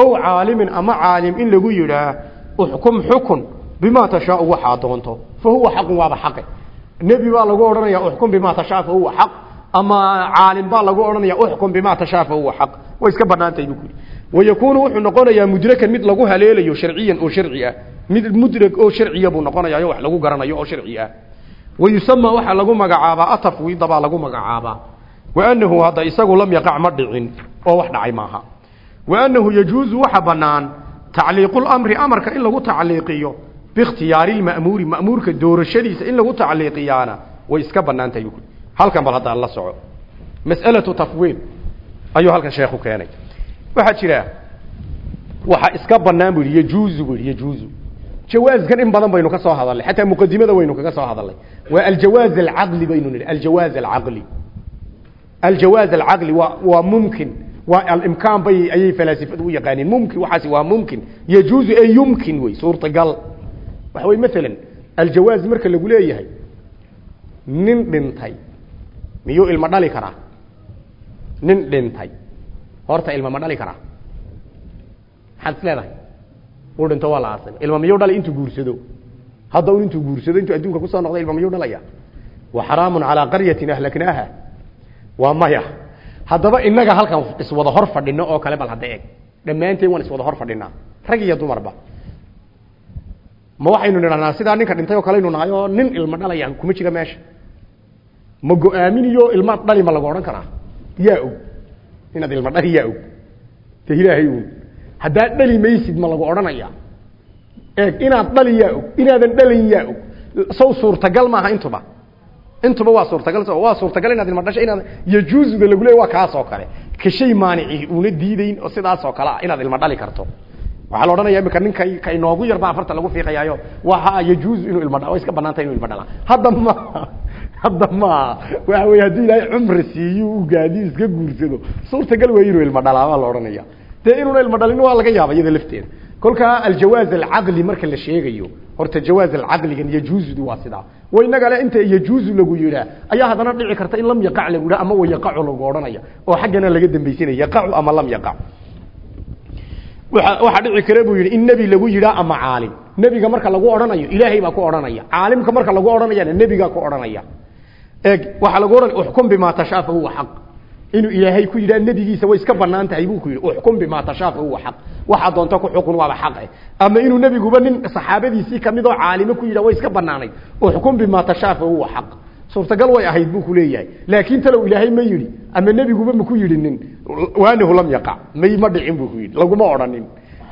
ow caalimin ama caalim in lagu yidhaah uxkum xukun bimaa tashaau waxaa doonto fa huwa xaqun waaba xaqe nebi baa lagu odhanaya uxkum bimaa tashaa fa huwa xaq. Ama caalim baa lagu odhanaya uxkum bimaa tashaa fa huwa xaq. Way iska banaantahay buu kuyidhi wayakuunu wuxuu noqonayaa mudrakan mid lagu haleelayo sharciyan oo sharci ah. Mid mudrag oo sharciya buu noqonayaa wax lagu garanayo oo sharci ah. Wayusama waxaa lagu magacaabaa atafwiida baa lagu magacaabaa. Waanahu hadda isagu lam yaqac ma dhicin oo wax dhacay maaha bannaan tacliiqu lamri amarka in lagu tacliiqiyo biikhtiyaari lma'muuri ma'muurka doorashadiisa in lagu tacliiqiyaana way iska bannaan tahay buu halkan bal hadda la soco. Mas'alatu tafwiid ayuu halkan sheekhu keenay. Waxaa jira waxa iska bannaan buu yajuuzu buu yajuuzu. Jawaazkan in badan baynu ka soo hadalnay xataa muqadimada waynu kaga soo hadalnay waa aljawaaz alcaqli baynu nidhi aljawaaz alcaqli. Aljawaaz alcaqli waa waa mumkin waa alimkaan bay ayay falaasifadu u yaqaaneen mumkin waxaasi waa mumkin. Yajuuzu ee yumkin wey suurtagal. Waxa wey maalan aljawaaz marka lagu leeyahay nin dhintay miyuu ilmo dhali karaa? Nin dhintay. Horta ilma ma dhali karaa? Maxaad is leedahay. Uu dhinto waa la aasay ilma miyuu dhalay intuu guursado. Hadda un intuu guursado intuu adduunka ku soo noqday ilma miyuu dhalaya wa haddaba inaga halkan iswada hor fadhino oo kale bal hadda eeg. Dhammaanteen waan iswada hor fadhinaa. Rag iyo dumarba. Ma waxaynu nidhahnaa sidaa ninka dhintay oo kaleynu nahay oo nin ilma dhalaya kuma jira meesha. Ma go'aaminiyo ilma dhali ma lagu odhan karaa? Yaa og. Inaad ilma dhali yaa og. De ilaahay uun. Haddaad dhali maysid ma lagu odhanaya eeg inaad dhali yaa og. Inaadan dhalayn yaa og. Sow suurtagal maaha intuba intuba waa suurtagal waa suurtagal inaad ilma dhasho inaad yajuuzuda lagu leey waa kaas oo kale. Ka shay maanici uuna diideyn oo sidaas oo kale inaad ilma dhali karto. Waxaa la odhanaya imika ninka ka inoogu yar baa afarta lagu fiiqayaayo waxa yajuuzu inuu ilma dha way iska banaanta inuu ilma dhala. Hadda ma hadda ma waxa wey haddii ilaahay cumri siiyo u gaadiyo iska guursado suurtagal wey inuu ilma dhalaa baa la odhanaya dee inuuna ilma dhalin waa laga yaaba iyada lafteeda kolkaa aljawaaz alcaqli marka la sheegayo horta jawaaz alcaqligan yajuuzudu waa sidaa. Wa inaga le inta yajuuzu lagu yidhaa ayaa haddana dhici karta in lam yaqac lagu yidhaha ama wa yaqacu lagu odhanaya oo xaggana laga dambaysinaya yaqacu ama lam yaqac. Waxaa dhici kare buu yidhi in nebi lagu yidhaa ama caalim. Nebiga marka lagu odhanayo ilaahay baa ku odhanaya. Caalimka marka lagu odhanayana nebigaa ku odhanaya. Eeg waxaa lagu odhanaya uxkum bimaa tashaa fa huwa xaq inuu ilaahay ku yidhaha nebigiisa way iska bannaan tahay buu ku yidhi uxkum bimaa tashaa fa huwa xaq. Waxaa doonta ku xukun waaba xaqe ama inuu nebiguba nin saxaabadiisii ka mid oo caalimo ku yidhaha way iska banaanayd uxkum bimaa tashaa fa huwa xaq. Suurtagal way ahayd buu ku leeyahay. Laakiin talow ilaahay ma yidhi ama nebiguba maku yidhinin waanahu lam yaqac may ma dhicin buu ku yidhi laguma odhanin.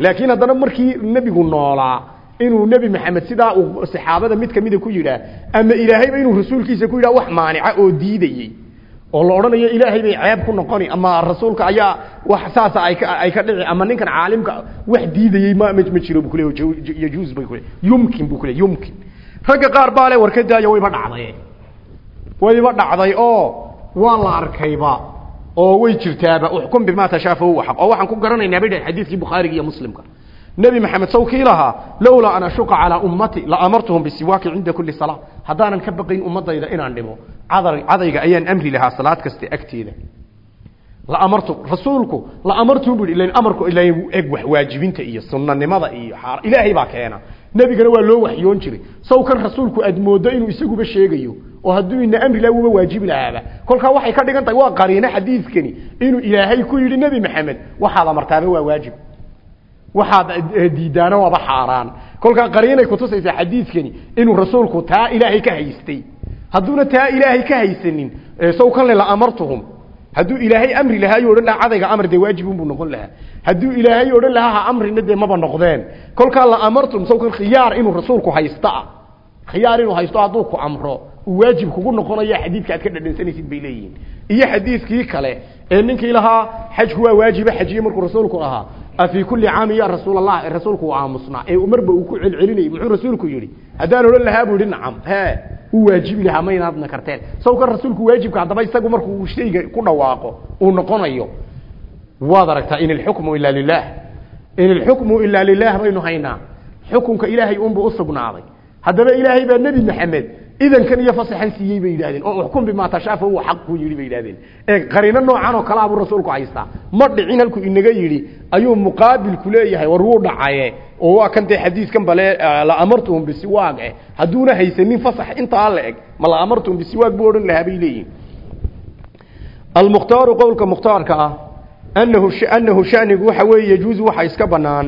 Laakiin haddana markii nebigu noolaa inuu nebi maxamed sidaa uu saxaabada mid kamida ku yidhaah ama ilaahayba inuu rasuulkiisa ku yidhah wax maanica oo diidayey oo la odhanayo ilaahay bay ceeb ku noqoni ama rasuulka ayaa wax saasa ay ka ay ka dhici ama ninkan caalimka wax diidayey ma ma jiro buu ku leeyahay bay ku yumkin buu yumkin. Ragga qaar baa le war ka daaya wayba dhacday wayba dhacday oo waa la arkayba oo way jirtaaba uxkum bimaa tashaafa huwa xaq oo waxaan ku garanaynaa bay dhahay xadiidkii bukhaariga iyo muslimka nebi maxamed saw kii lahaa lowlaa an ashuqa calaa ummati la amartuhum bisiwaaki cinda kulli salaa haddaanan ka baqayn ummadayda inaan dhimo cadayga ayaan amri lahaa salaad kasta agteeda. La amartu rasuulku la amartu buu ilaa amarku ilaa eg waajibinta iyo sunnanimada iyo ilaahay baa keena. Nabigana waa loo waxyoon jiray. Saw rasuulku aad moodo inuu isaguba sheegayo oo hadduu ina amri laha uba waajibi lahaaba. Kolkaa waxay ka dhigan tahay waa qariino xadiidkani inuu ilaahay ku yidhi nebi maxamed waxaad amartaaba waa waajib waxaad diidaana waaba xaaraan. kolkaa qariinay kutusaysaa xadiidkani inuu rasuulku taa ilaahay ka haystay. Hadduuna taa ilaahay ka haysanin saw kan le la amartuhum. Hadduu ilaahay amri lahaayo odhan lahaa cadayga amar dee waajibunbuu noqon lahaa. Hadduu ilaahay odhan lahaa ha amrina dee maba noqdeen. Kolkaa la amartum saw kan khiyaar inuu rasuulku haysto ah. Khiyaar inuu haysto hadduu ku amro uu waajib kugu noqonayo xadiidka aad ka dhadhansanaysid bay leeyihiin. Iyo xadiidkii kale ee ninkii lahaa xajku waa waajiba xajiye markuu rasuulku ahaa afii kulli caami ya rasuul allah rasuulku uu aamusnaa. Ee marba uu ku celcelinayay muxuu rasuulku yidhi haddaan odhan lahaa buu yidhi nacam he uu waajibi lahaa maynaadna karteen. Saw kan rasuulku waajibka haddaba isagu markuu shayga ku dhawaaqo uu noqonayo waad aragtaa in ilxukmu ilaa lilah in ilxukmu ilaa lilah baynu haynaa. Xukunka ilaahay unbuu usugnaaday haddaba ilaahay baa nebi maxamed idankan iyo fasaxan siiyey bay yidhahdeen oo uxkum bimaa tashaafa uu xaq ku yidhi bay yidhahdeen ee qariino noocan oo kalea buu rasuulku haystaa. Ma dhicin halkuu inaga yidhi ayuu muqaabilku leeyahay war wuu dhacaye. Oo waa kan dee xadiidkan bale la amartuhum bisiwaag eh. Hadduuna haysanin fasax intaa la eg ma la amartuhum bisiwaag buu odhan lahaa bay leeyihiin almukhtaaru qowlka mukhtaarka ah anahu anahu shanigu waxa weeye yajuusu waxa iska banaan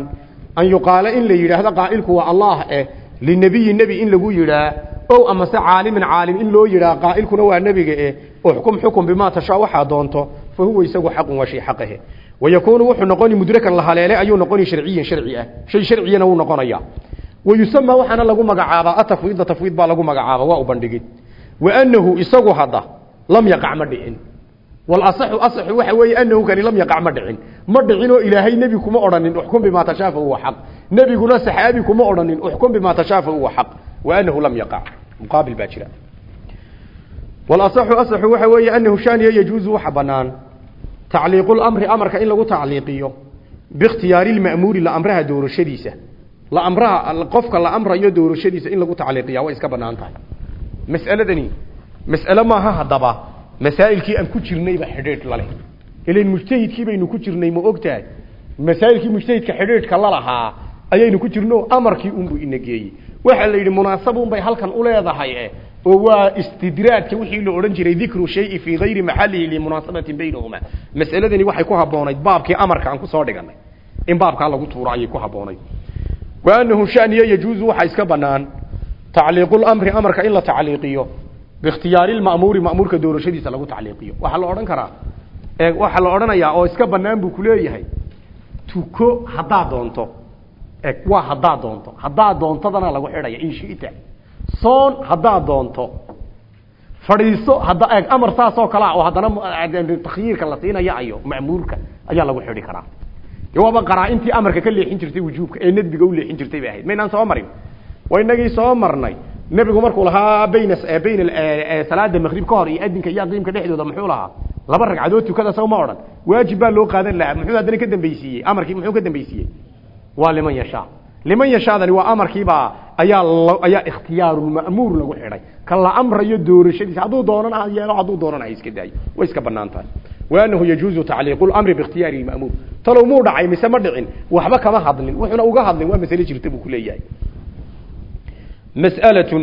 an yuqaala in la yidhaahdo qaa'ilku waa allah eh linabiyi nebi in lagu yidhaa ow amase caalimin caalim in loo yidhaa qaa'ilkuna waa nebiga eh uxkum xukum bimaa tashaa waxaa doonto fa isagu xaqun waa shay xaqahe wayakuunu wuxuu noqoni mudrakan la haleele ayuu noqoni sharciyan sharci ah shay sharciyana wuu noqonaya wayusama waxaana lagu magacaabaa atafwiidda tafwiid baa lagu magacaaba waa u bandhigid waanahu isagu hadda lam yaqac ma dhicin walasaxu asaxu waxa weeye anahu kani lam yaqac ma dhicin ma dhicinoo ilaahay nebi kuma odhanin uxkum bimaa tashaafa huwa xaq nebiguna saxaabi kuma odhanin uxkum bimaa tashaafa huwa xaq waanahu lam yaqac muqaabil baa jira. Walasaxu asaxu waxa weeye anahu shaaniya yajuusu waxa banaan. Tacliiqu lamri amarka in lagu tacliiqiyo biikhtiyaari lma'muuri la amraha doorashadiisa. La amraha qofka la amrayo doorashadiisa in lagu tacliiqiya way iska bannaan tahay. Mas'aladani mas'ale maaha haddaba masaa'ilkii aan ku jirnayba xidhiidh laleh ilan mujtahidkii baynu ku jirnay ma ogtahay? Masaa'ilkii mujtahidka ayaynu ku jirno amarkii unbuu ina geeyey waxaa la yidhi munaasabun bay halkan u leedahay eh oo waa istidraadka wixii la odhan jiray dikru shayi fii gayri maxalihi limunaasabatin baynahuma. Mas'aladani waxay ku habboonayd baabkii amarka aan ku soo dhiganay in baabkaa lagu tuuro ayay ku habboonayd. Wa anahu shaniya yajuusu waxaa iska banaan tacliiqu lamri amarka in la tacliiqiyo biikhtiyaari lma'muuri ma'muurka doorashadiisa lagu tacliiqiyo. Waxaa la odhan karaa waxaa la odhanayaa oo iska banaan buu kuleeyahay tuko haddaad doonto eg waa haddaad doonto. Haddaad doontadana lagu xidhaya in shita. Soon haddaad doonto. Fadhiiso hadda eg amar saas oo kale ah oo haddana takhyiirka la siinaya ayo ma'muurka ayaa lagu xidhi karaa. Waaba qaraa-intii amarka ka leexin jirtay wujuubka ee nadbiga u leexin jirtay bay ahayd. Maynaan soo marin. Waa inagii soo marnay. Nebigu markuu lahaa bayna bayna salaada maqrib ka hor iyo adinka iyo aqiimka dhexdooda muxuu lahaa? Laba ragcadood tukada saw ma odhan. Waajib baa loo qaadan lahaa. Muxuu haddana ka dambaysiiyey? Amarkii muxuu ka dambaysiiyey waa liman yashaa liman yashaadani waa amarkiibaa ayaa ayaa ikhtiyaaruulma'muur lagu xidhay ka la amrayo doorashadiisa. Hadduu doonana yeelo hadduu doonana iska daayo way iska bannaan tahay. Waanahu yajuuzu tacliiqu lamri biikhtiyaari lma'muur talow muu dhacay mise ma dhicin waxba kama hadlin. Wuxuuna uga hadlin waa masale jirta buu ku leeyahay. Mas'alatun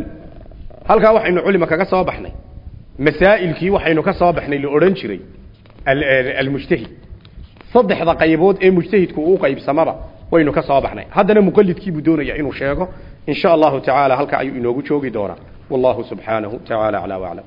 halkaa waxaynu culima kaga soo baxnay. Masaa'ilkii waxaynu ka soo baxnay la odhan jiray. Almujtahid. Saddexda qaybood ee mujtahidku uu qaybsamaba waynu ka soo baxnay. Haddana muqalidkiibuu doonaya inuu sheego. In sha allahu tacaala halka ayuu inoogu joogi doonaa. Wallahu subxaanahu tacaala aclaa waclam